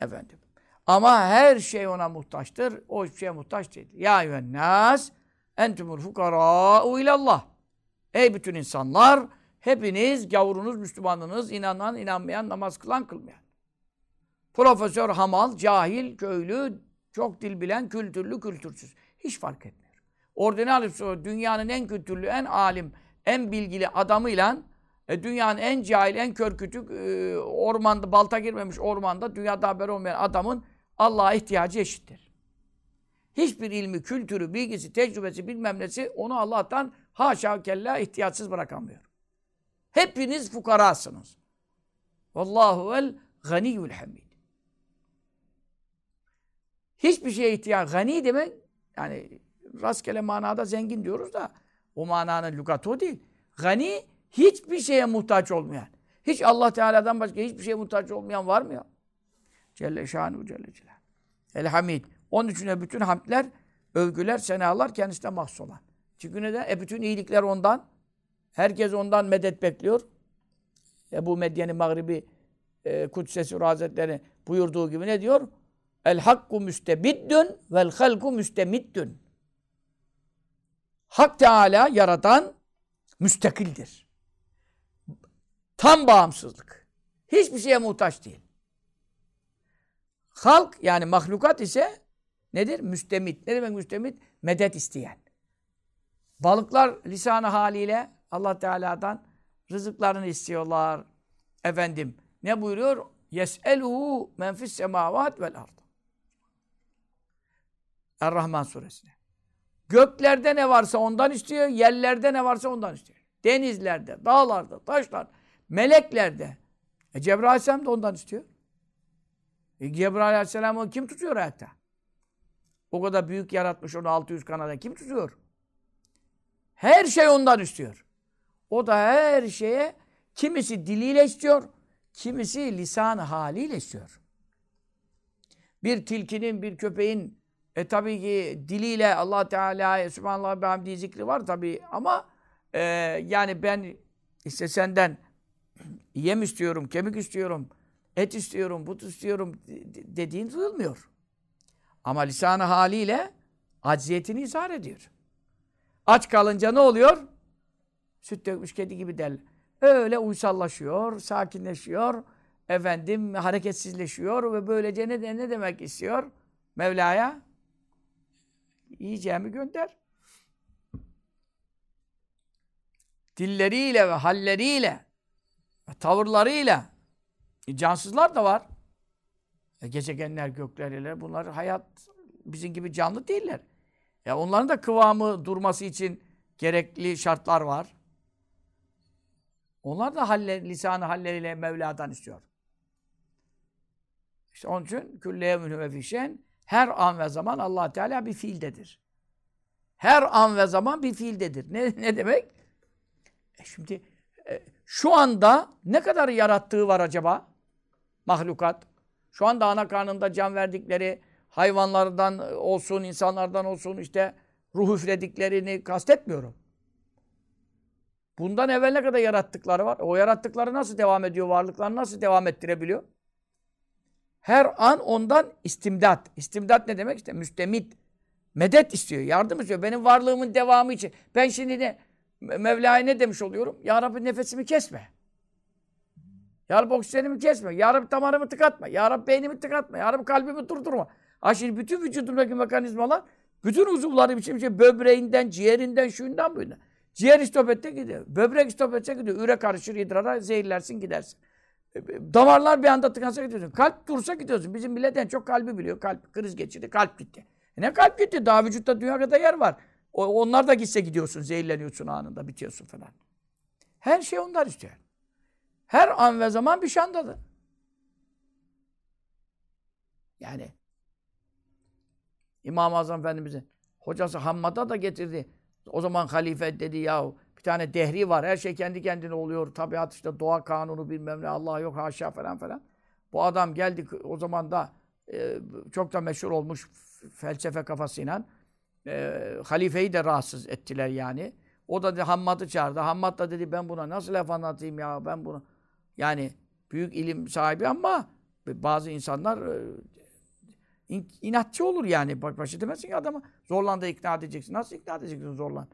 Efendim. Ama her şey ona muhtaçtır. O hiçbir şeye muhtaç değil. Ya eyyühennâs entumul fukarâ'u ilallah. Ey bütün insanlar, hepiniz gavurunuz, Müslümanınız, inanan, inanmayan, namaz kılan, kılmayan. Profesör, hamal, cahil, köylü, çok dil bilen, kültürlü, kültürsüz. Hiç fark etmiyor. Ordinal dünyanın en kültürlü, en alim, en bilgili adamıyla e, dünyanın en cahil, en kör kütük e, ormanda, balta girmemiş ormanda dünyada haber olmayan adamın Allah'a ihtiyacı eşittir. Hiçbir ilmi, kültürü, bilgisi, tecrübesi, bilmem nesi onu Allah'tan haşa kella ihtiyaçsız bırakamıyor. Hepiniz fukarasınız. Vallahu vel ganiyyul hamid. Hiçbir şeye ihtiyaç. Gani demek yani rastgele manada zengin diyoruz da o mananın lügatı o değil. Gani hiçbir şeye muhtaç olmayan. Hiç Allah Teala'dan başka hiçbir şeye muhtaç olmayan var mı ya? Celle şanu celle celal. El hamid. Onun için bütün hamdler, övgüler, senalar kendisine mahsus olan. Çünkü neden? E bütün iyilikler ondan. Herkes ondan medet bekliyor. Ebu Medyen'i Mağribi e, Kudsesi Hazretleri buyurduğu gibi ne diyor? El hakku müstebiddün vel halku müstemiddün. Hak Teala yaratan müstakildir. Tam bağımsızlık. Hiçbir şeye muhtaç değil. Halk yani mahlukat ise nedir? Müstemit. Ne demek müstemit? Medet isteyen. Balıklar lisanı haliyle Allah Teala'dan rızıklarını istiyorlar. Efendim ne buyuruyor? Yes'eluhu men fis semavat vel ard. Er-Rahman suresine. Göklerde ne varsa ondan istiyor, yerlerde ne varsa ondan istiyor. Denizlerde, dağlarda, taşlar, meleklerde. E Cebrail Aleyhisselam da ondan istiyor. E Cebrail Aleyhisselam'ı kim tutuyor hayatta? O kadar büyük yaratmış onu 600 kanada kim tutuyor? Her şey ondan istiyor. O da her şeye kimisi diliyle istiyor, kimisi lisan haliyle istiyor. Bir tilkinin, bir köpeğin e tabii ki diliyle Allah Teala Subhanallah ve hamdi zikri var tabii ama e, yani ben işte senden yem istiyorum, kemik istiyorum, et istiyorum, but istiyorum dediğin duyulmuyor. Ama lisanı haliyle acziyetini izhar ediyor. Aç kalınca ne oluyor? Süt dökmüş kedi gibi derler. Öyle uysallaşıyor, sakinleşiyor, efendim hareketsizleşiyor ve böylece ne, ne demek istiyor? Mevla'ya yiyeceğimi gönder. Dilleriyle ve halleriyle, ve tavırlarıyla e, cansızlar da var. E, gezegenler, gökleriyle bunlar hayat bizim gibi canlı değiller. Ya e, onların da kıvamı durması için gerekli şartlar var. Onlar da halle, lisanı halleriyle Mevla'dan istiyor. İşte onun için külle yevmünü ve fişen her an ve zaman allah Teala bir fiildedir. Her an ve zaman bir fiildedir. Ne, ne demek? E şimdi e, şu anda ne kadar yarattığı var acaba? Mahlukat. Şu anda ana karnında can verdikleri hayvanlardan olsun, insanlardan olsun işte ruh üflediklerini kastetmiyorum. Bundan evvel ne kadar yarattıkları var? O yarattıkları nasıl devam ediyor? Varlıklarını nasıl devam ettirebiliyor? Her an ondan istimdat. İstimdat ne demek? İşte müstemit. Medet istiyor, yardım istiyor. Benim varlığımın devamı için. Ben şimdi ne? Mevla'ya ne demiş oluyorum? Ya Rabbi nefesimi kesme. Ya Rabbi oksijenimi kesme. Ya Rabbi damarımı tıkatma. Ya Rabbi beynimi tıkatma. Ya Rabbi kalbimi durdurma. Ha şimdi bütün vücudumdaki mekanizmalar bütün uzuvları bir şey, böbreğinden, ciğerinden, şuyundan buyundan. Ciğer istop etse gidiyor. Böbrek istop etse gidiyor. Üre karışır idrara, zehirlersin gidersin. Damarlar bir anda tıkansa gidiyorsun. Kalp dursa gidiyorsun. Bizim millet en çok kalbi biliyor. Kalp kriz geçirdi, kalp gitti. E ne kalp gitti? Daha vücutta dünya kadar yer var. O, onlar da gitse gidiyorsun, zehirleniyorsun anında, bitiyorsun falan. Her şey onlar istiyor. Her an ve zaman bir şandadır. Yani İmam-ı Azam Efendimiz'in hocası Hammad'a da getirdi. O zaman halife dedi ya bir tane dehri var. Her şey kendi kendine oluyor. Tabiat işte doğa kanunu bilmem ne. Allah yok haşa falan falan. Bu adam geldi o zaman da e, çok da meşhur olmuş felsefe kafasıyla. E, halifeyi de rahatsız ettiler yani. O da dedi, Hammad'ı çağırdı. Hammad da dedi ben buna nasıl laf anlatayım ya ben bunu. Yani büyük ilim sahibi ama bazı insanlar e, in, inatçı olur yani. Bak başı demezsin ki adama zorlan ikna edeceksin. Nasıl ikna edeceksin zorlan?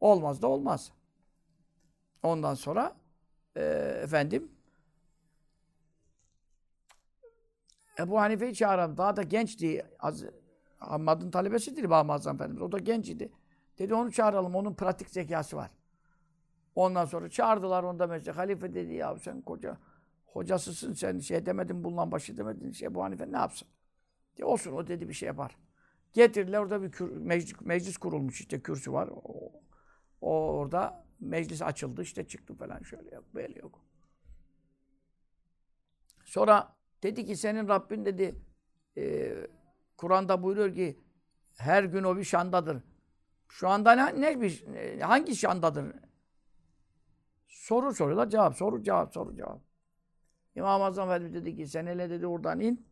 Olmaz da olmaz. Ondan sonra e, efendim Ebu Hanife'yi çağıralım. Daha da gençti. Az, Ahmad'ın talebesidir Bahman Azam Efendimiz. O da genç idi. Dedi onu çağıralım. Onun pratik zekası var. Ondan sonra çağırdılar onda mesela. Halife dedi ya sen koca hocasısın sen şey demedin bulunan başı demedin şey bu Hanife ne yapsın? De olsun o dedi bir şey yapar. Getirdiler orada bir kür, meclis, meclis kurulmuş işte kürsü var. O, o orada meclis açıldı işte çıktı falan şöyle yok böyle yok. Sonra dedi ki senin Rabbin dedi e, Kur'an'da buyuruyor ki her gün o bir şandadır. Şu anda ne, ne bir hangi şandadır? Soru soruyorlar cevap soru cevap soru cevap. İmam Azam Efendimiz dedi ki sen hele dedi oradan in.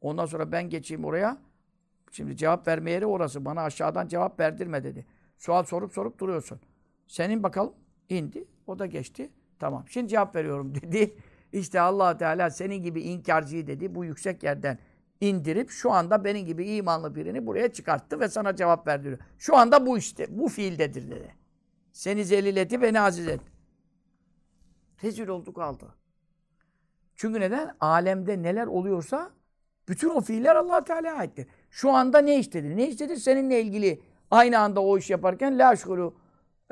Ondan sonra ben geçeyim oraya. Şimdi cevap verme yeri orası. Bana aşağıdan cevap verdirme dedi. Sual sorup sorup duruyorsun. Senin bakalım indi. O da geçti. Tamam. Şimdi cevap veriyorum dedi. İşte allah Teala senin gibi inkarcıyı dedi bu yüksek yerden indirip şu anda benim gibi imanlı birini buraya çıkarttı ve sana cevap verdiriyor. Şu anda bu işte, bu fiildedir dedi. Seni zelil etti, beni aziz et. Rezil oldu kaldı. Çünkü neden? Alemde neler oluyorsa bütün o fiiller allah Teala'ya aittir. Şu anda ne istedi? Ne istedi? Seninle ilgili aynı anda o iş yaparken la şükürü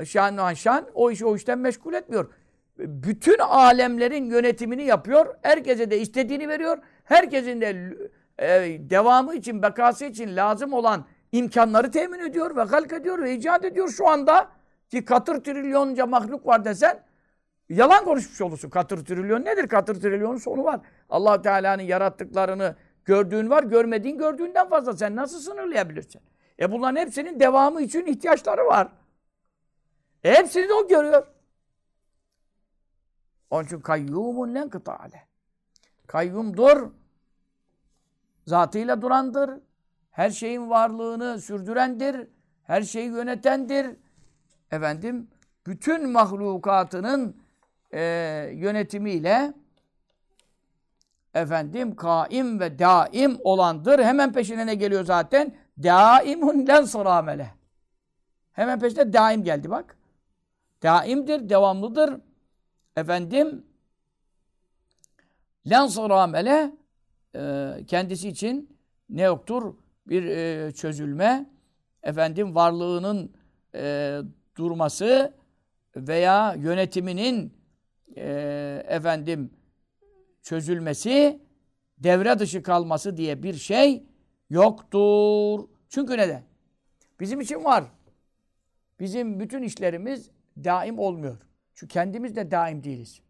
şan şan o işi o işten meşgul etmiyor. Bütün alemlerin yönetimini yapıyor. Herkese de istediğini veriyor. Herkesin de e, devamı için, bekası için lazım olan imkanları temin ediyor ve halk ediyor ve icat ediyor şu anda ki katır trilyonca mahluk var desen yalan konuşmuş olursun. Katır trilyon nedir? Katır trilyonun sonu var. allah Teala'nın yarattıklarını gördüğün var, görmediğin gördüğünden fazla. Sen nasıl sınırlayabilirsin? E bunların hepsinin devamı için ihtiyaçları var. E hepsini de o görüyor. Onun için kayyumun len kıta'ale. Kayyumdur. Zatıyla durandır. Her şeyin varlığını sürdürendir. Her şeyi yönetendir. Efendim, bütün mahlukatının e, yönetimiyle efendim kaim ve daim olandır. Hemen peşine ne geliyor zaten? Daimun len sıramele. Hemen peşinde daim geldi bak. Daimdir, devamlıdır. Efendim len sıramele e, kendisi için ne yoktur? Bir e, çözülme, efendim varlığının e, durması veya yönetiminin e, efendim çözülmesi, devre dışı kalması diye bir şey yoktur. Çünkü neden? Bizim için var. Bizim bütün işlerimiz daim olmuyor. Çünkü kendimiz de daim değiliz.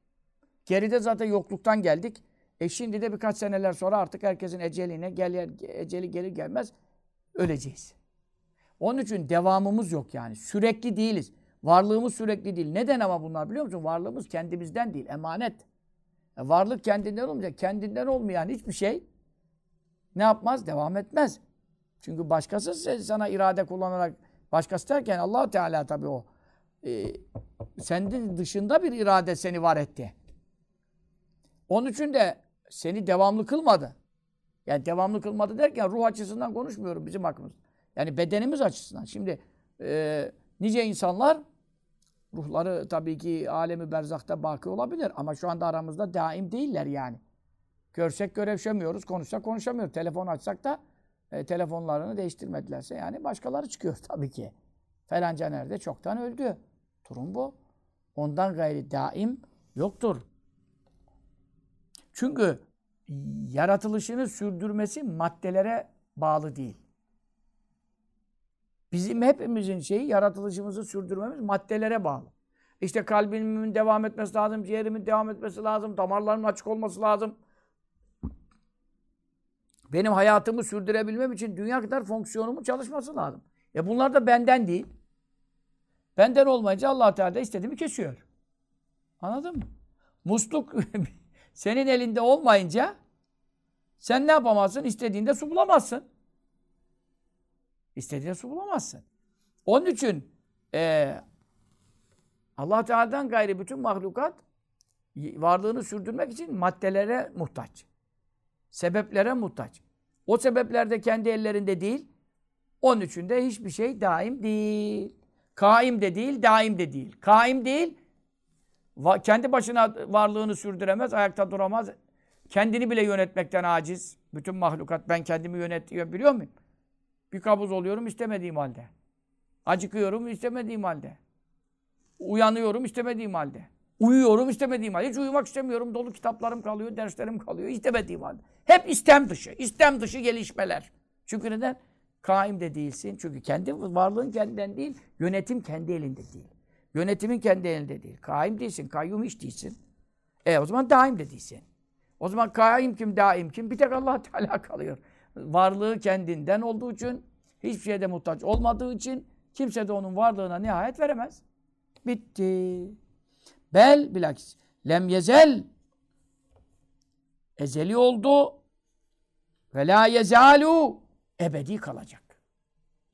Geride zaten yokluktan geldik. E şimdi de birkaç seneler sonra artık herkesin eceline gelir, eceli gelir gelmez öleceğiz. Onun için devamımız yok yani. Sürekli değiliz. Varlığımız sürekli değil. Neden ama bunlar biliyor musun? Varlığımız kendimizden değil. Emanet. E varlık kendinden olmayacak. Kendinden olmayan hiçbir şey ne yapmaz? Devam etmez. Çünkü başkası sana irade kullanarak başkası derken allah Teala tabii o e, senin dışında bir irade seni var etti. Onun için de seni devamlı kılmadı. Yani devamlı kılmadı derken ruh açısından konuşmuyorum bizim hakkımızda. Yani bedenimiz açısından. Şimdi e, nice insanlar ruhları tabii ki alemi berzakta baki olabilir ama şu anda aramızda daim değiller yani. Görsek görüşemiyoruz, konuşsak konuşamıyoruz. Telefon açsak da e, telefonlarını değiştirmedilerse yani başkaları çıkıyor tabii ki. Felanca nerede? Çoktan öldü. Durum bu. Ondan gayri daim yoktur. Çünkü yaratılışını sürdürmesi maddelere bağlı değil. Bizim hepimizin şeyi yaratılışımızı sürdürmemiz maddelere bağlı. İşte kalbimin devam etmesi lazım, ciğerimin devam etmesi lazım, damarlarımın açık olması lazım. Benim hayatımı sürdürebilmem için dünya kadar fonksiyonumun çalışması lazım. E bunlar da benden değil. Benden olmayınca allah Teala istediğimi kesiyor. Anladın mı? Musluk senin elinde olmayınca sen ne yapamazsın? İstediğinde su bulamazsın. İstediğinde su bulamazsın. Onun için e, allah Teala'dan gayri bütün mahlukat varlığını sürdürmek için maddelere muhtaç. Sebeplere muhtaç. O sebepler de kendi ellerinde değil. Onun için de hiçbir şey daim değil. Kaim de değil, daim de değil. Kaim değil, kendi başına varlığını sürdüremez, ayakta duramaz. Kendini bile yönetmekten aciz. Bütün mahlukat ben kendimi yönetiyor biliyor muyum? Bir kabuz oluyorum istemediğim halde. Acıkıyorum istemediğim halde. Uyanıyorum istemediğim halde. Uyuyorum istemediğim halde. Hiç uyumak istemiyorum. Dolu kitaplarım kalıyor, derslerim kalıyor istemediğim halde. Hep istem dışı. istem dışı gelişmeler. Çünkü neden? Kaim de değilsin. Çünkü kendi varlığın kendinden değil, yönetim kendi elinde değil. Yönetimin kendi elinde değil. Kaim değilsin, kayyum hiç değilsin. E o zaman daim de değilsin. O zaman kaim kim, daim kim? Bir tek allah Teala kalıyor. Varlığı kendinden olduğu için, hiçbir şeyde muhtaç olmadığı için kimse de onun varlığına nihayet veremez. Bitti. Bel bilakis. Lem yezel. Ezeli oldu. Ve la yezalu. Ebedi kalacak.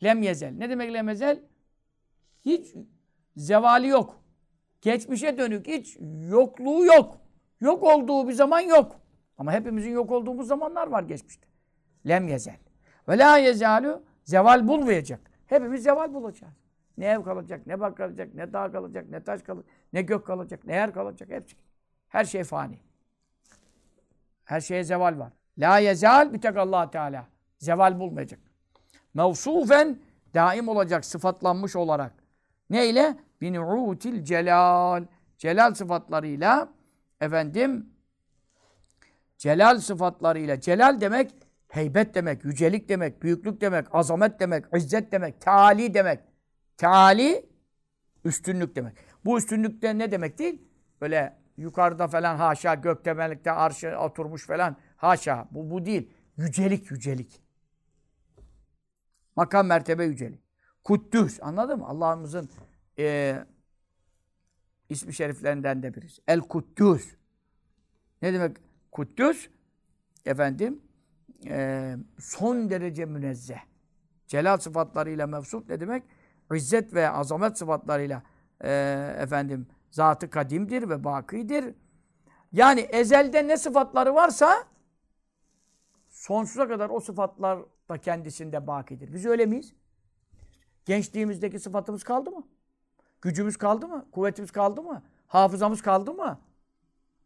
Lem yezel. Ne demek lem yezel? Hiç zevali yok. Geçmişe dönük hiç yokluğu yok. Yok olduğu bir zaman yok. Ama hepimizin yok olduğumuz zamanlar var geçmişte. Lem yezel. Ve la yezalu zeval bulmayacak. Hepimiz zeval bulacağız. Ne ev kalacak, ne bak kalacak, ne dağ kalacak, ne taş kalacak, ne gök kalacak, ne yer kalacak. Hepsi. Her şey fani. Her şeye zeval var. La yezal bir tek allah Teala. Zeval bulmayacak. Mevsufen daim olacak, sıfatlanmış olarak. Neyle? Bin'util celal. Celal sıfatlarıyla efendim celal sıfatlarıyla. Celal demek heybet demek, yücelik demek, büyüklük demek, azamet demek, izzet demek, teali demek. Teali üstünlük demek. Bu üstünlükte ne demek değil? Böyle yukarıda falan haşa gökte melekte arşı oturmuş falan haşa. Bu, bu değil. Yücelik yücelik. Makam mertebe yücelik. Kuddüs. Anladın mı? Allah'ımızın e, ismi şeriflerinden de birisi. El Kuddüs. Ne demek Kuddüs? Efendim e, son derece münezzeh. Celal sıfatlarıyla mevsuf ne demek? İzzet ve azamet sıfatlarıyla e, efendim zatı kadimdir ve bakidir. Yani ezelde ne sıfatları varsa sonsuza kadar o sıfatlar da kendisinde bakidir. Biz öyle miyiz? Gençliğimizdeki sıfatımız kaldı mı? Gücümüz kaldı mı? Kuvvetimiz kaldı mı? Hafızamız kaldı mı?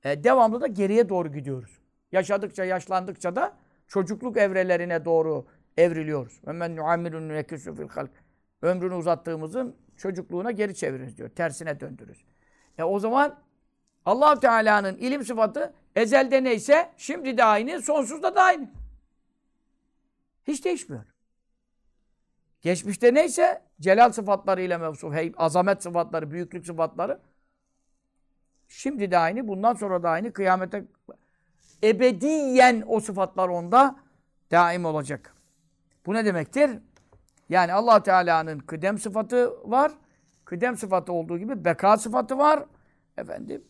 E, devamlı da geriye doğru gidiyoruz. Yaşadıkça, yaşlandıkça da çocukluk evrelerine doğru evriliyoruz. Ve men nuammirun neküsü fil. Ömrünü uzattığımızın çocukluğuna geri çeviririz diyor. Tersine döndürürüz. E o zaman allah Teala'nın ilim sıfatı ezelde neyse şimdi de aynı, sonsuzda da aynı. Hiç değişmiyor. Geçmişte neyse celal sıfatlarıyla mevsuf, hey, azamet sıfatları, büyüklük sıfatları şimdi de aynı, bundan sonra da aynı. Kıyamete ebediyen o sıfatlar onda daim olacak. Bu ne demektir? Yani allah Teala'nın kıdem sıfatı var. Kıdem sıfatı olduğu gibi beka sıfatı var. Efendim.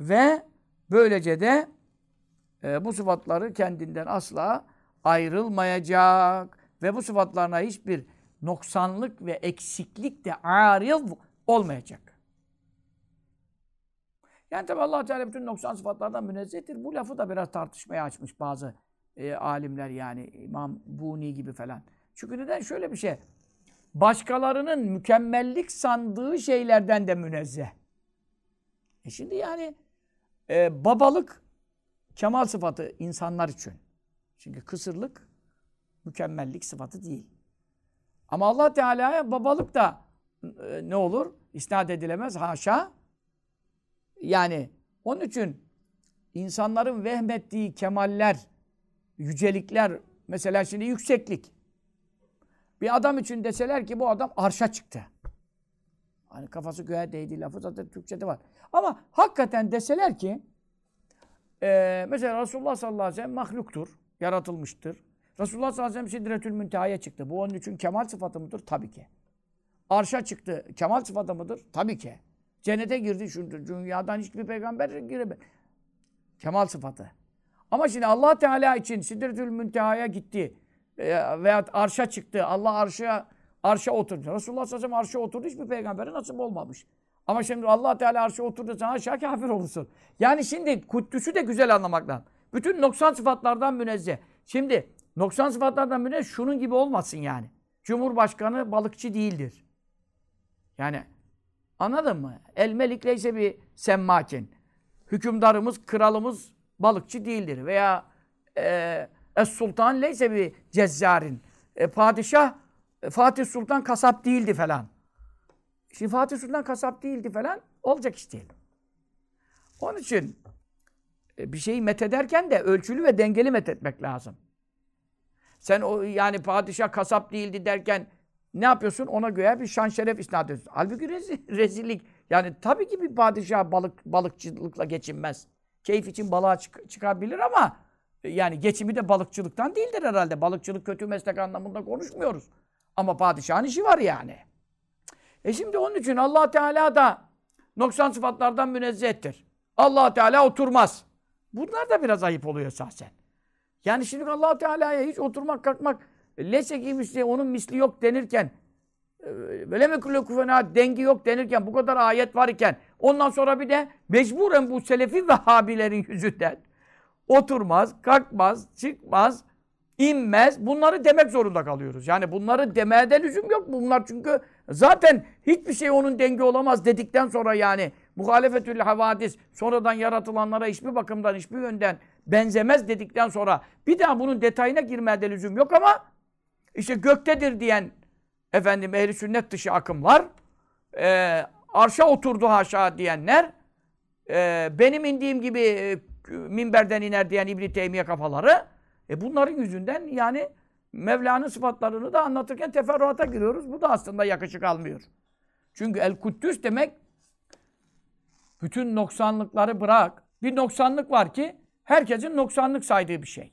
Ve böylece de e, bu sıfatları kendinden asla ayrılmayacak. Ve bu sıfatlarına hiçbir noksanlık ve eksiklik de aril olmayacak. Yani tabi allah Teala bütün noksan sıfatlardan münezzehtir. Bu lafı da biraz tartışmaya açmış bazı e, alimler yani İmam Buni gibi falan. Çünkü neden? Şöyle bir şey. Başkalarının mükemmellik sandığı şeylerden de münezzeh. E şimdi yani e, babalık kemal sıfatı insanlar için. Çünkü kısırlık mükemmellik sıfatı değil. Ama Allah Teala'ya babalık da e, ne olur? İsnat edilemez. Haşa. Yani onun için insanların vehmettiği kemaller, yücelikler, mesela şimdi yükseklik. Bir adam için deseler ki bu adam arşa çıktı. Hani kafası göğe değdi lafı zaten Türkçe'de var. Ama hakikaten deseler ki e, mesela Resulullah sallallahu aleyhi ve sellem mahluktur, yaratılmıştır. Resulullah sallallahu aleyhi ve sellem Sidretül Münteha'ya çıktı. Bu onun için kemal sıfatı mıdır? Tabii ki. Arşa çıktı. Kemal sıfatı mıdır? Tabii ki. Cennete girdi şudur. Dünyadan hiçbir peygamber giremez. Kemal sıfatı. Ama şimdi Allah Teala için Sidretül Münteha'ya gitti. E, veya arşa çıktı. Allah arşa arşa oturdu. Resulullah sallallahu aleyhi ve sellem arşa oturdu. Hiçbir peygambere nasip olmamış. Ama şimdi Allah Teala arşa oturdu sana aşağı kafir olursun. Yani şimdi kuddüsü de güzel anlamak lazım. Bütün noksan sıfatlardan münezzeh. Şimdi noksan sıfatlardan münezzeh şunun gibi olmasın yani. Cumhurbaşkanı balıkçı değildir. Yani anladın mı? El melik bir semmakin. Hükümdarımız, kralımız balıkçı değildir. Veya e, Es sultan leyse bir cezzarin. E, padişah e, Fatih Sultan kasap değildi falan. Şimdi Fatih Sultan kasap değildi falan olacak iş değil. Onun için bir şeyi methederken de ölçülü ve dengeli methetmek lazım. Sen o yani padişah kasap değildi derken ne yapıyorsun? Ona göre bir şan şeref isnat ediyorsun. Halbuki rezil, rezillik. Yani tabii ki bir padişah balık balıkçılıkla geçinmez. Keyif için balığa çık çıkabilir ama e, yani geçimi de balıkçılıktan değildir herhalde. Balıkçılık kötü meslek anlamında konuşmuyoruz. Ama padişahın işi var yani. E şimdi onun için allah Teala da noksan sıfatlardan münezzehtir. allah Teala oturmaz. Bunlar da biraz ayıp oluyor esasen. Yani şimdi allah Teala'ya hiç oturmak kalkmak lese ki misli, onun misli yok denirken böyle mi kufena dengi yok denirken bu kadar ayet var iken ondan sonra bir de mecburen bu selefi Vehhabilerin yüzünden oturmaz, kalkmaz, çıkmaz, inmez. Bunları demek zorunda kalıyoruz. Yani bunları demeye de lüzum yok. Bunlar çünkü zaten hiçbir şey onun dengi olamaz dedikten sonra yani muhalefetül havadis sonradan yaratılanlara hiçbir bakımdan hiçbir yönden benzemez dedikten sonra bir daha bunun detayına girmeye lüzum yok ama işte göktedir diyen efendim ehli sünnet dışı akımlar e, arşa oturdu haşa diyenler e, benim indiğim gibi e, minberden iner diyen İbn Teymiye kafaları e bunların yüzünden yani Mevla'nın sıfatlarını da anlatırken teferruata giriyoruz. Bu da aslında yakışık almıyor. Çünkü El Kuddüs demek bütün noksanlıkları bırak. Bir noksanlık var ki herkesin noksanlık saydığı bir şey.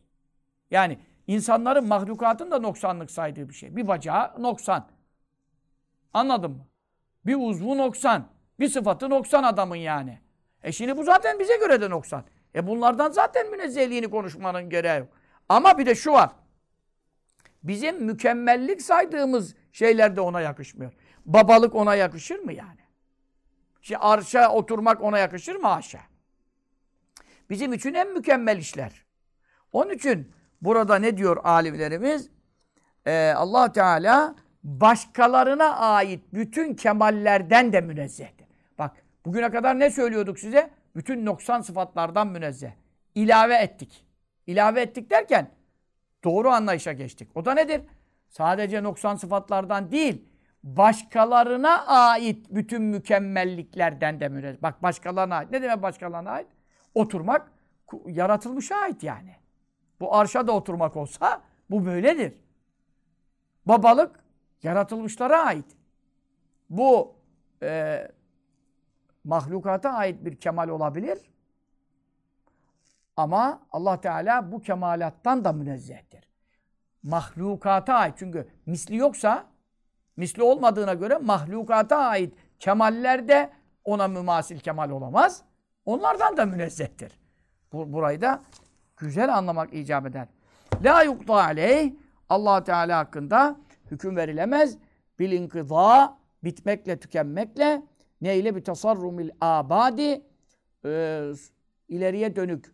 Yani insanların, mahlukatın da noksanlık saydığı bir şey. Bir bacağı noksan. Anladın mı? Bir uzvu noksan. Bir sıfatı noksan adamın yani. E şimdi bu zaten bize göre de noksan. E bunlardan zaten münezzehliğini konuşmanın gereği yok. Ama bir de şu var. Bizim mükemmellik saydığımız şeyler de ona yakışmıyor. Babalık ona yakışır mı yani? Şimdi arşa oturmak ona yakışır mı haşa? Bizim için en mükemmel işler. Onun için burada ne diyor alimlerimiz? Ee, allah Teala başkalarına ait bütün kemallerden de münezzehtir. Bak bugüne kadar ne söylüyorduk size? Bütün noksan sıfatlardan münezzeh. İlave ettik. İlave ettik derken doğru anlayışa geçtik. O da nedir? Sadece noksan sıfatlardan değil, başkalarına ait bütün mükemmelliklerden de münezzeh. Bak başkalarına ait. Ne demek başkalarına ait? Oturmak yaratılmışa ait yani. Bu arşa da oturmak olsa bu böyledir. Babalık yaratılmışlara ait. Bu e, mahlukata ait bir kemal olabilir. Ama Allah Teala bu kemalattan da münezzehtir. Mahlukata ait. Çünkü misli yoksa, misli olmadığına göre mahlukata ait kemaller de ona mümasil kemal olamaz. Onlardan da münezzehtir. Bu, burayı da güzel anlamak icap eder. La yukta aleyh allah Teala hakkında hüküm verilemez. Bilinkıza bitmekle, tükenmekle neyle bir tasarrumil abadi e, ileriye dönük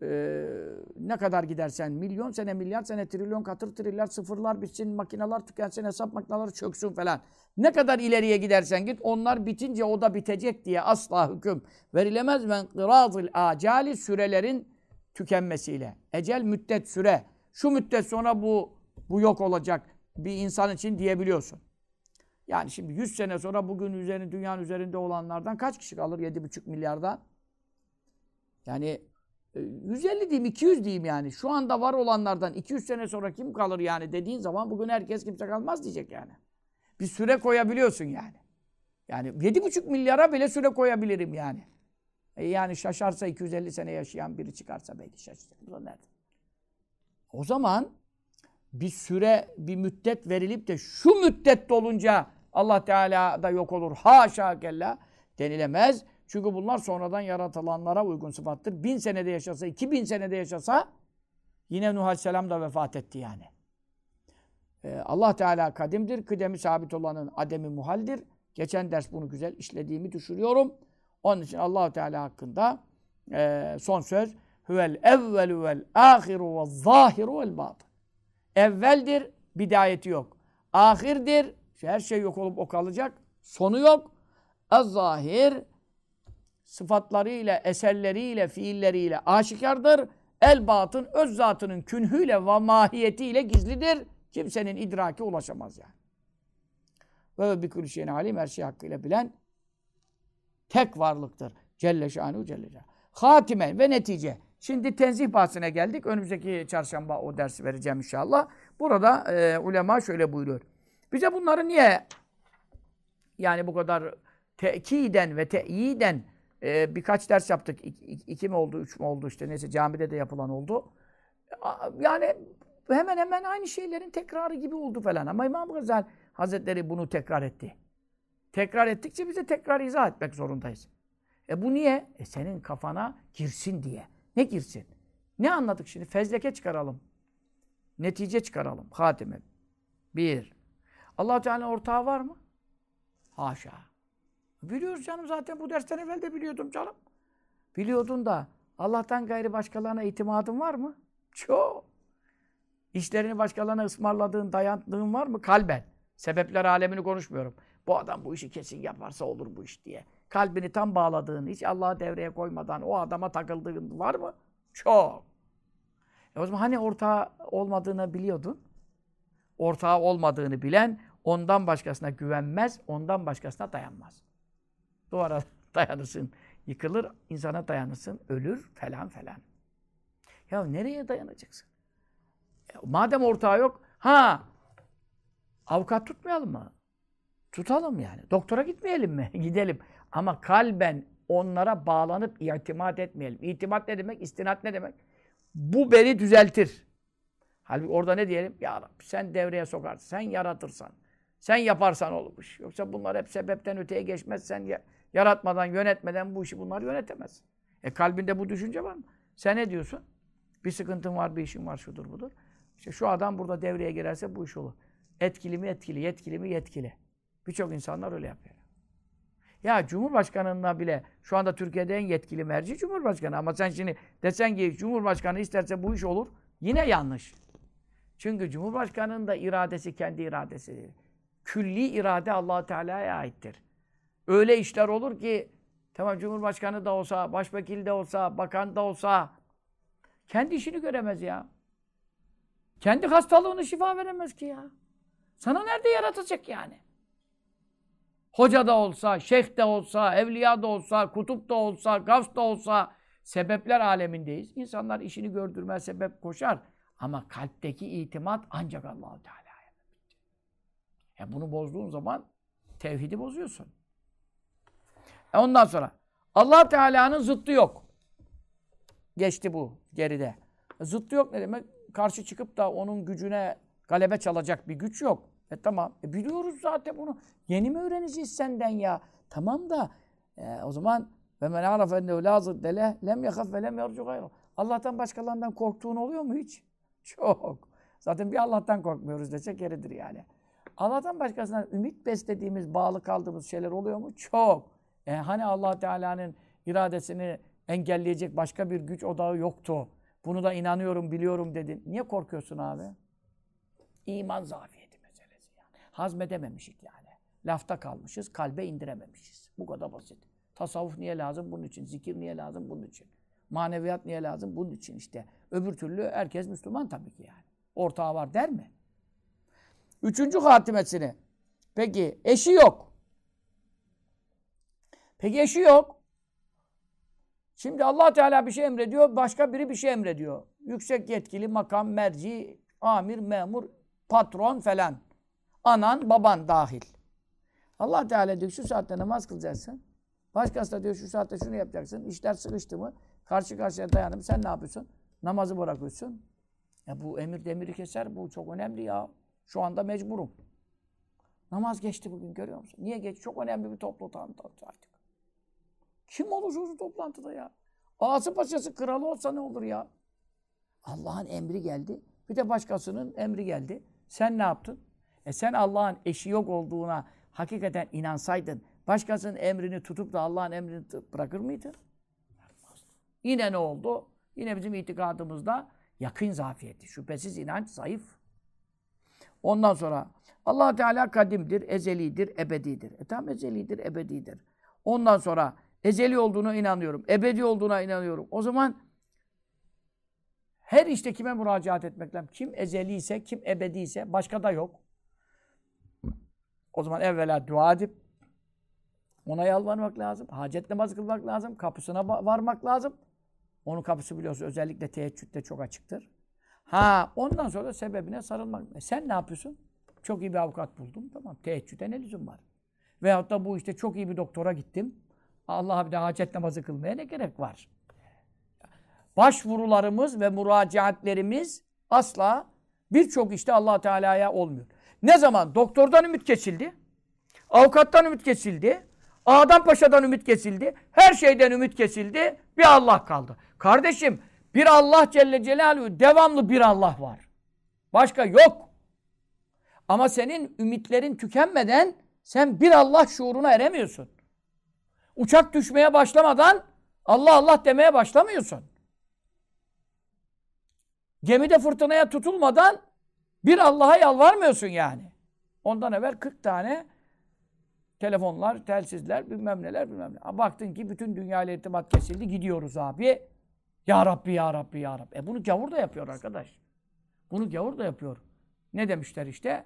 ne kadar gidersen milyon sene, milyar sene, trilyon, katır triller, sıfırlar bitsin, makineler tükensin, hesap makineleri çöksün falan. Ne kadar ileriye gidersen git onlar bitince o da bitecek diye asla hüküm verilemez. Men kırazıl acali sürelerin tükenmesiyle. Ecel müddet süre. Şu müddet sonra bu bu yok olacak bir insan için diyebiliyorsun. Yani şimdi 100 sene sonra bugün üzerinde, dünyanın üzerinde olanlardan kaç kişi kalır 7,5 milyardan? Yani 150 e, diyeyim, 200 diyeyim yani. Şu anda var olanlardan 200 sene sonra kim kalır yani dediğin zaman bugün herkes kimse kalmaz diyecek yani. Bir süre koyabiliyorsun yani. Yani 7,5 milyara bile süre koyabilirim yani. E yani şaşarsa 250 sene yaşayan biri çıkarsa belki şaşacak. Bu nerede? O zaman bir süre, bir müddet verilip de şu müddet dolunca Allah Teala da yok olur. Haşa kella denilemez. Çünkü bunlar sonradan yaratılanlara uygun sıfattır. Bin senede yaşasa, iki bin senede yaşasa yine Nuh Aleyhisselam da vefat etti yani. Ee, Allah Teala kadimdir. Kıdemi sabit olanın ademi muhaldir. Geçen ders bunu güzel işlediğimi düşünüyorum. Onun için allah Teala hakkında e, son söz huvel evvelu vel ahiru ve zahiru vel batın. Evveldir, bidayeti yok. Ahirdir, her şey yok olup o kalacak. Sonu yok. Az-zahir sıfatlarıyla, eserleriyle, fiilleriyle aşikardır. El batın öz zatının künhüyle ve mahiyetiyle gizlidir. Kimsenin idraki ulaşamaz yani. Ve bir kulü şeyin alim her şey hakkıyla bilen tek varlıktır. Celle şanuhu celle şanuhu. Hatimen ve netice. Şimdi tenzih bahsine geldik. Önümüzdeki çarşamba o dersi vereceğim inşallah. Burada e, ulema şöyle buyuruyor. Bize bunları niye yani bu kadar tekiden ve teyiden e, birkaç ders yaptık. İki, iki mi oldu, üç mü oldu işte neyse camide de yapılan oldu. Yani hemen hemen aynı şeylerin tekrarı gibi oldu falan. Ama İmam Gazali Hazretleri bunu tekrar etti. Tekrar ettikçe bize tekrar izah etmek zorundayız. E bu niye? E senin kafana girsin diye. Ne girsin? Ne anladık şimdi? Fezleke çıkaralım. Netice çıkaralım. Hatime. Bir. allah Teala ortağı var mı? Haşa. Biliyoruz canım zaten bu dersten evvel de biliyordum canım. Biliyordun da Allah'tan gayri başkalarına itimadın var mı? Çok. İşlerini başkalarına ısmarladığın, dayandığın var mı? Kalben. Sebepler alemini konuşmuyorum. Bu adam bu işi kesin yaparsa olur bu iş diye. Kalbini tam bağladığın, hiç Allah'a devreye koymadan o adama takıldığın var mı? Çok. E o zaman hani ortağı olmadığını biliyordun? Ortağı olmadığını bilen ondan başkasına güvenmez, ondan başkasına dayanmaz. Duvara dayanırsın, yıkılır, insana dayanırsın, ölür falan falan. Ya nereye dayanacaksın? E, madem ortağı yok, ha avukat tutmayalım mı? Tutalım yani. Doktora gitmeyelim mi? Gidelim. Ama kalben onlara bağlanıp itimat etmeyelim. İtimat ne demek? İstinat ne demek? Bu beni düzeltir. Halbuki orada ne diyelim? Ya Rabbi sen devreye sokarsın, sen yaratırsan, sen yaparsan olmuş. Yoksa bunlar hep sebepten öteye geçmezsen, yaratmadan, yönetmeden bu işi bunlar yönetemez. E kalbinde bu düşünce var mı? Sen ne diyorsun? Bir sıkıntın var, bir işin var, şudur budur. İşte şu adam burada devreye girerse bu iş olur. Etkili mi etkili, yetkili mi yetkili. Birçok insanlar öyle yapıyor. Ya Cumhurbaşkanı'nda bile şu anda Türkiye'de en yetkili merci Cumhurbaşkanı. Ama sen şimdi desen ki Cumhurbaşkanı isterse bu iş olur. Yine yanlış. Çünkü Cumhurbaşkanı'nın da iradesi kendi iradesi. Külli irade allah Teala'ya aittir. Öyle işler olur ki tamam Cumhurbaşkanı da olsa, başvekil de olsa, bakan da olsa kendi işini göremez ya. Kendi hastalığını şifa veremez ki ya. Sana nerede yaratacak yani? Hoca da olsa, şeyh de olsa, evliya da olsa, kutup da olsa, gavs da olsa sebepler alemindeyiz. İnsanlar işini gördürmez sebep koşar. Ama kalpteki itimat ancak Allahu Teala'ya. Ya bunu bozduğun zaman tevhidi bozuyorsun. Ondan sonra Allah Teala'nın zıttı yok. Geçti bu geride. Zıttı yok ne demek? Karşı çıkıp da onun gücüne galebe çalacak bir güç yok. E tamam. E biliyoruz zaten bunu. Yeni mi öğreneceğiz senden ya? Tamam da e, o zaman ve men arafe ennehu la lem yahaf ve lem yarcu gayru. Allah'tan başkalarından korktuğun oluyor mu hiç? Çok. Zaten bir Allah'tan korkmuyoruz desek yeridir yani. Allah'tan başkasından ümit beslediğimiz, bağlı kaldığımız şeyler oluyor mu? Çok. E hani Allah Teala'nın iradesini engelleyecek başka bir güç odağı yoktu. Bunu da inanıyorum, biliyorum dedin. Niye korkuyorsun abi? İman zafiyeti meselesi yani. Hazmedememişik yani. Lafta kalmışız, kalbe indirememişiz. Bu kadar basit. Tasavvuf niye lazım? Bunun için. Zikir niye lazım? Bunun için. Maneviyat niye lazım? Bunun için işte. Öbür türlü herkes Müslüman tabii ki yani. Ortağı var der mi? Üçüncü hatimesini. Peki eşi yok. Peki eşi yok. Şimdi allah Teala bir şey emrediyor, başka biri bir şey emrediyor. Yüksek yetkili, makam, merci, amir, memur, patron falan. Anan, baban dahil. Allah Teala diyor şu saatte namaz kılacaksın. Başkası da diyor şu saatte şunu yapacaksın. İşler sıkıştı mı? Karşı karşıya dayanıp sen ne yapıyorsun? Namazı bırakıyorsun. Ya bu emir demiri keser. Bu çok önemli ya. Şu anda mecburum. Namaz geçti bugün görüyor musun? Niye geç? Çok önemli bir toplantı artık. Kim olur şu toplantıda ya? Ağası paşası kralı olsa ne olur ya? Allah'ın emri geldi. Bir de başkasının emri geldi. Sen ne yaptın? E sen Allah'ın eşi yok olduğuna hakikaten inansaydın, başkasının emrini tutup da Allah'ın emrini bırakır mıydın? Yine ne oldu? Yine bizim itikadımızda yakın zafiyeti, şüphesiz inanç zayıf. Ondan sonra allah Teala kadimdir, ezelidir, ebedidir. E tam ezelidir, ebedidir. Ondan sonra ezeli olduğuna inanıyorum, ebedi olduğuna inanıyorum. O zaman Her işte kime müracaat etmek lazım? Kim ezeliyse, kim ebediyse başka da yok. O zaman evvela dua edip ona yalvarmak lazım. Hacet namazı kılmak lazım. Kapısına va- varmak lazım. Onun kapısı biliyorsun özellikle teheccüde çok açıktır. Ha ondan sonra sebebine sarılmak. E sen ne yapıyorsun? Çok iyi bir avukat buldum. Tamam teheccüde ne lüzum var? Veyahut da bu işte çok iyi bir doktora gittim. Allah'a bir de hacet namazı kılmaya ne gerek var? Başvurularımız ve müracaatlerimiz asla birçok işte allah Teala'ya olmuyor. Ne zaman doktordan ümit kesildi, avukattan ümit kesildi, Ağadan Paşa'dan ümit kesildi, her şeyden ümit kesildi, bir Allah kaldı. Kardeşim, bir Allah Celle Celaluhu, devamlı bir Allah var. Başka yok. Ama senin ümitlerin tükenmeden sen bir Allah şuuruna eremiyorsun. Uçak düşmeye başlamadan Allah Allah demeye başlamıyorsun. Gemide fırtınaya tutulmadan bir Allah'a yalvarmıyorsun yani. Ondan evvel 40 tane telefonlar, telsizler, bilmem neler bilmem ne. Baktın ki bütün dünya ile irtibat kesildi. Gidiyoruz abi. Ya Rabbi, Ya Rabbi, Ya Rabbi. E bunu gavur da yapıyor arkadaş. Bunu gavur da yapıyor. Ne demişler işte?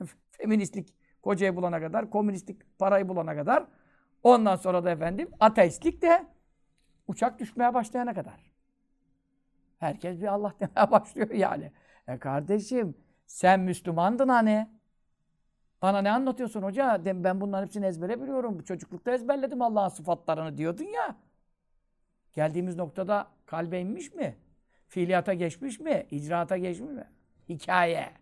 Feministlik kocayı bulana kadar, komünistlik parayı bulana kadar, ondan sonra da efendim ateistlik de uçak düşmeye başlayana kadar. Herkes bir Allah demeye başlıyor yani. E kardeşim sen Müslümandın hani. Bana ne anlatıyorsun hoca? Ben bunların hepsini ezbere biliyorum. Çocuklukta ezberledim Allah'ın sıfatlarını diyordun ya. Geldiğimiz noktada kalbe inmiş mi? Fiiliyata geçmiş mi? İcraata geçmiş mi? Hikaye.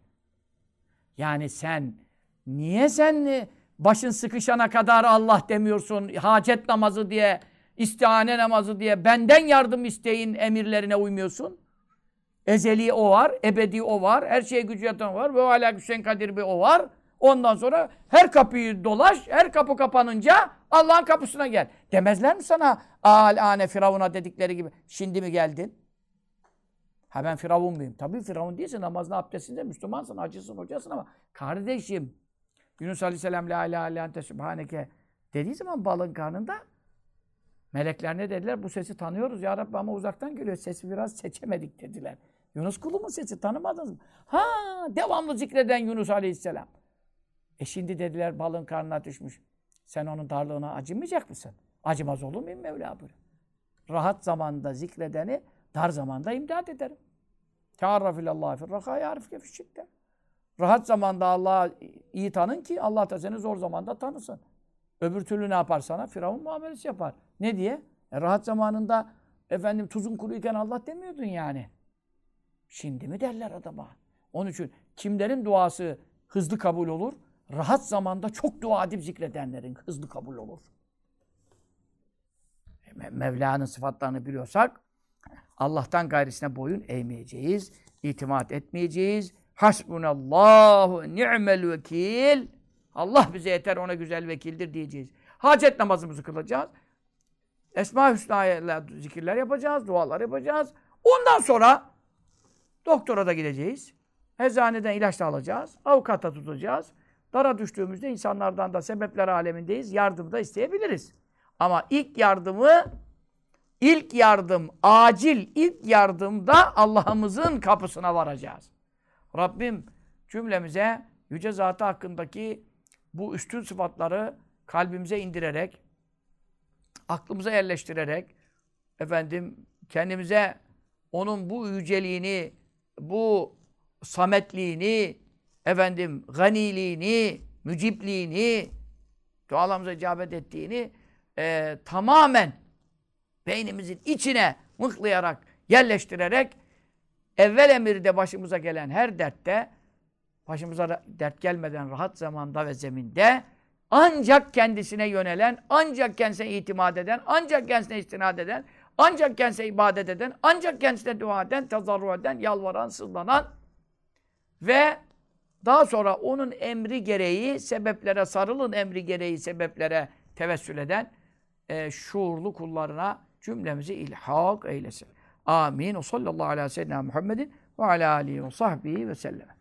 Yani sen niye sen e, başın sıkışana kadar Allah demiyorsun? Hacet namazı diye, istihane namazı diye benden yardım isteyin emirlerine uymuyorsun. Ezeli o var, ebedi o var, her şeye gücü yatan var ve hala Hüseyin Kadir bir o var. Ondan sonra her kapıyı dolaş, her kapı kapanınca Allah'ın kapısına gel. Demezler mi sana alane firavuna dedikleri gibi? Şimdi mi geldin? Ha ben firavun muyum? Tabii firavun değilsin. Namazına, abdestinde Müslümansın, acısın, hocasın ama kardeşim Yunus Aleyhisselam la ilahe illa ente sübhaneke dediği zaman balın karnında melekler ne dediler? Bu sesi tanıyoruz ya Rabbi ama uzaktan geliyor. Sesi biraz seçemedik dediler. Yunus kulumun sesi tanımadınız mı? Ha devamlı zikreden Yunus Aleyhisselam. E şimdi dediler balın karnına düşmüş. Sen onun darlığına acımayacak mısın? Acımaz olur muyum Mevla buyuruyor. Rahat zamanda zikredeni dar zamanda imdad ederim. Tearraf ilallah fir raka yarifke. Rahat zamanda Allah'ı iyi tanın ki Allah da seni zor zamanda tanısın. Öbür türlü ne yapar sana? Firavun muamelesi yapar. Ne diye? E rahat zamanında efendim tuzun kuruyken Allah demiyordun yani. Şimdi mi derler adama? Onun için kimlerin duası hızlı kabul olur? Rahat zamanda çok dua edip zikredenlerin hızlı kabul olur. E, Mevla'nın sıfatlarını biliyorsak Allah'tan gayrisine boyun eğmeyeceğiz, itimat etmeyeceğiz. Hasbunallahu ni'mel vekil. Allah bize yeter, ona güzel vekildir diyeceğiz. Hacet namazımızı kılacağız. Esma-i Hüsna'yla zikirler yapacağız, dualar yapacağız. Ondan sonra doktora da gideceğiz. Eczaneden ilaç da alacağız. Avukata tutacağız. Dara düştüğümüzde insanlardan da sebepler alemindeyiz. Yardım da isteyebiliriz. Ama ilk yardımı ilk yardım, acil ilk yardımda Allah'ımızın kapısına varacağız. Rabbim cümlemize yüce zatı hakkındaki bu üstün sıfatları kalbimize indirerek, aklımıza yerleştirerek, efendim kendimize onun bu yüceliğini, bu sametliğini, efendim ganiliğini, mücipliğini, dualarımıza icabet ettiğini e, tamamen beynimizin içine mıklayarak, yerleştirerek evvel emirde başımıza gelen her dertte başımıza dert gelmeden rahat zamanda ve zeminde ancak kendisine yönelen, ancak kendisine itimat eden, ancak kendisine istinad eden, ancak kendisine ibadet eden, ancak kendisine dua eden, tazarru eden, yalvaran, sızlanan ve daha sonra onun emri gereği sebeplere sarılın emri gereği sebeplere tevessül eden e, şuurlu kullarına cümlemizi ilhak eylesin. Amin. O sallallahu aleyhi ve sellem Muhammedin ve ala alihi ve sahbihi ve sellem.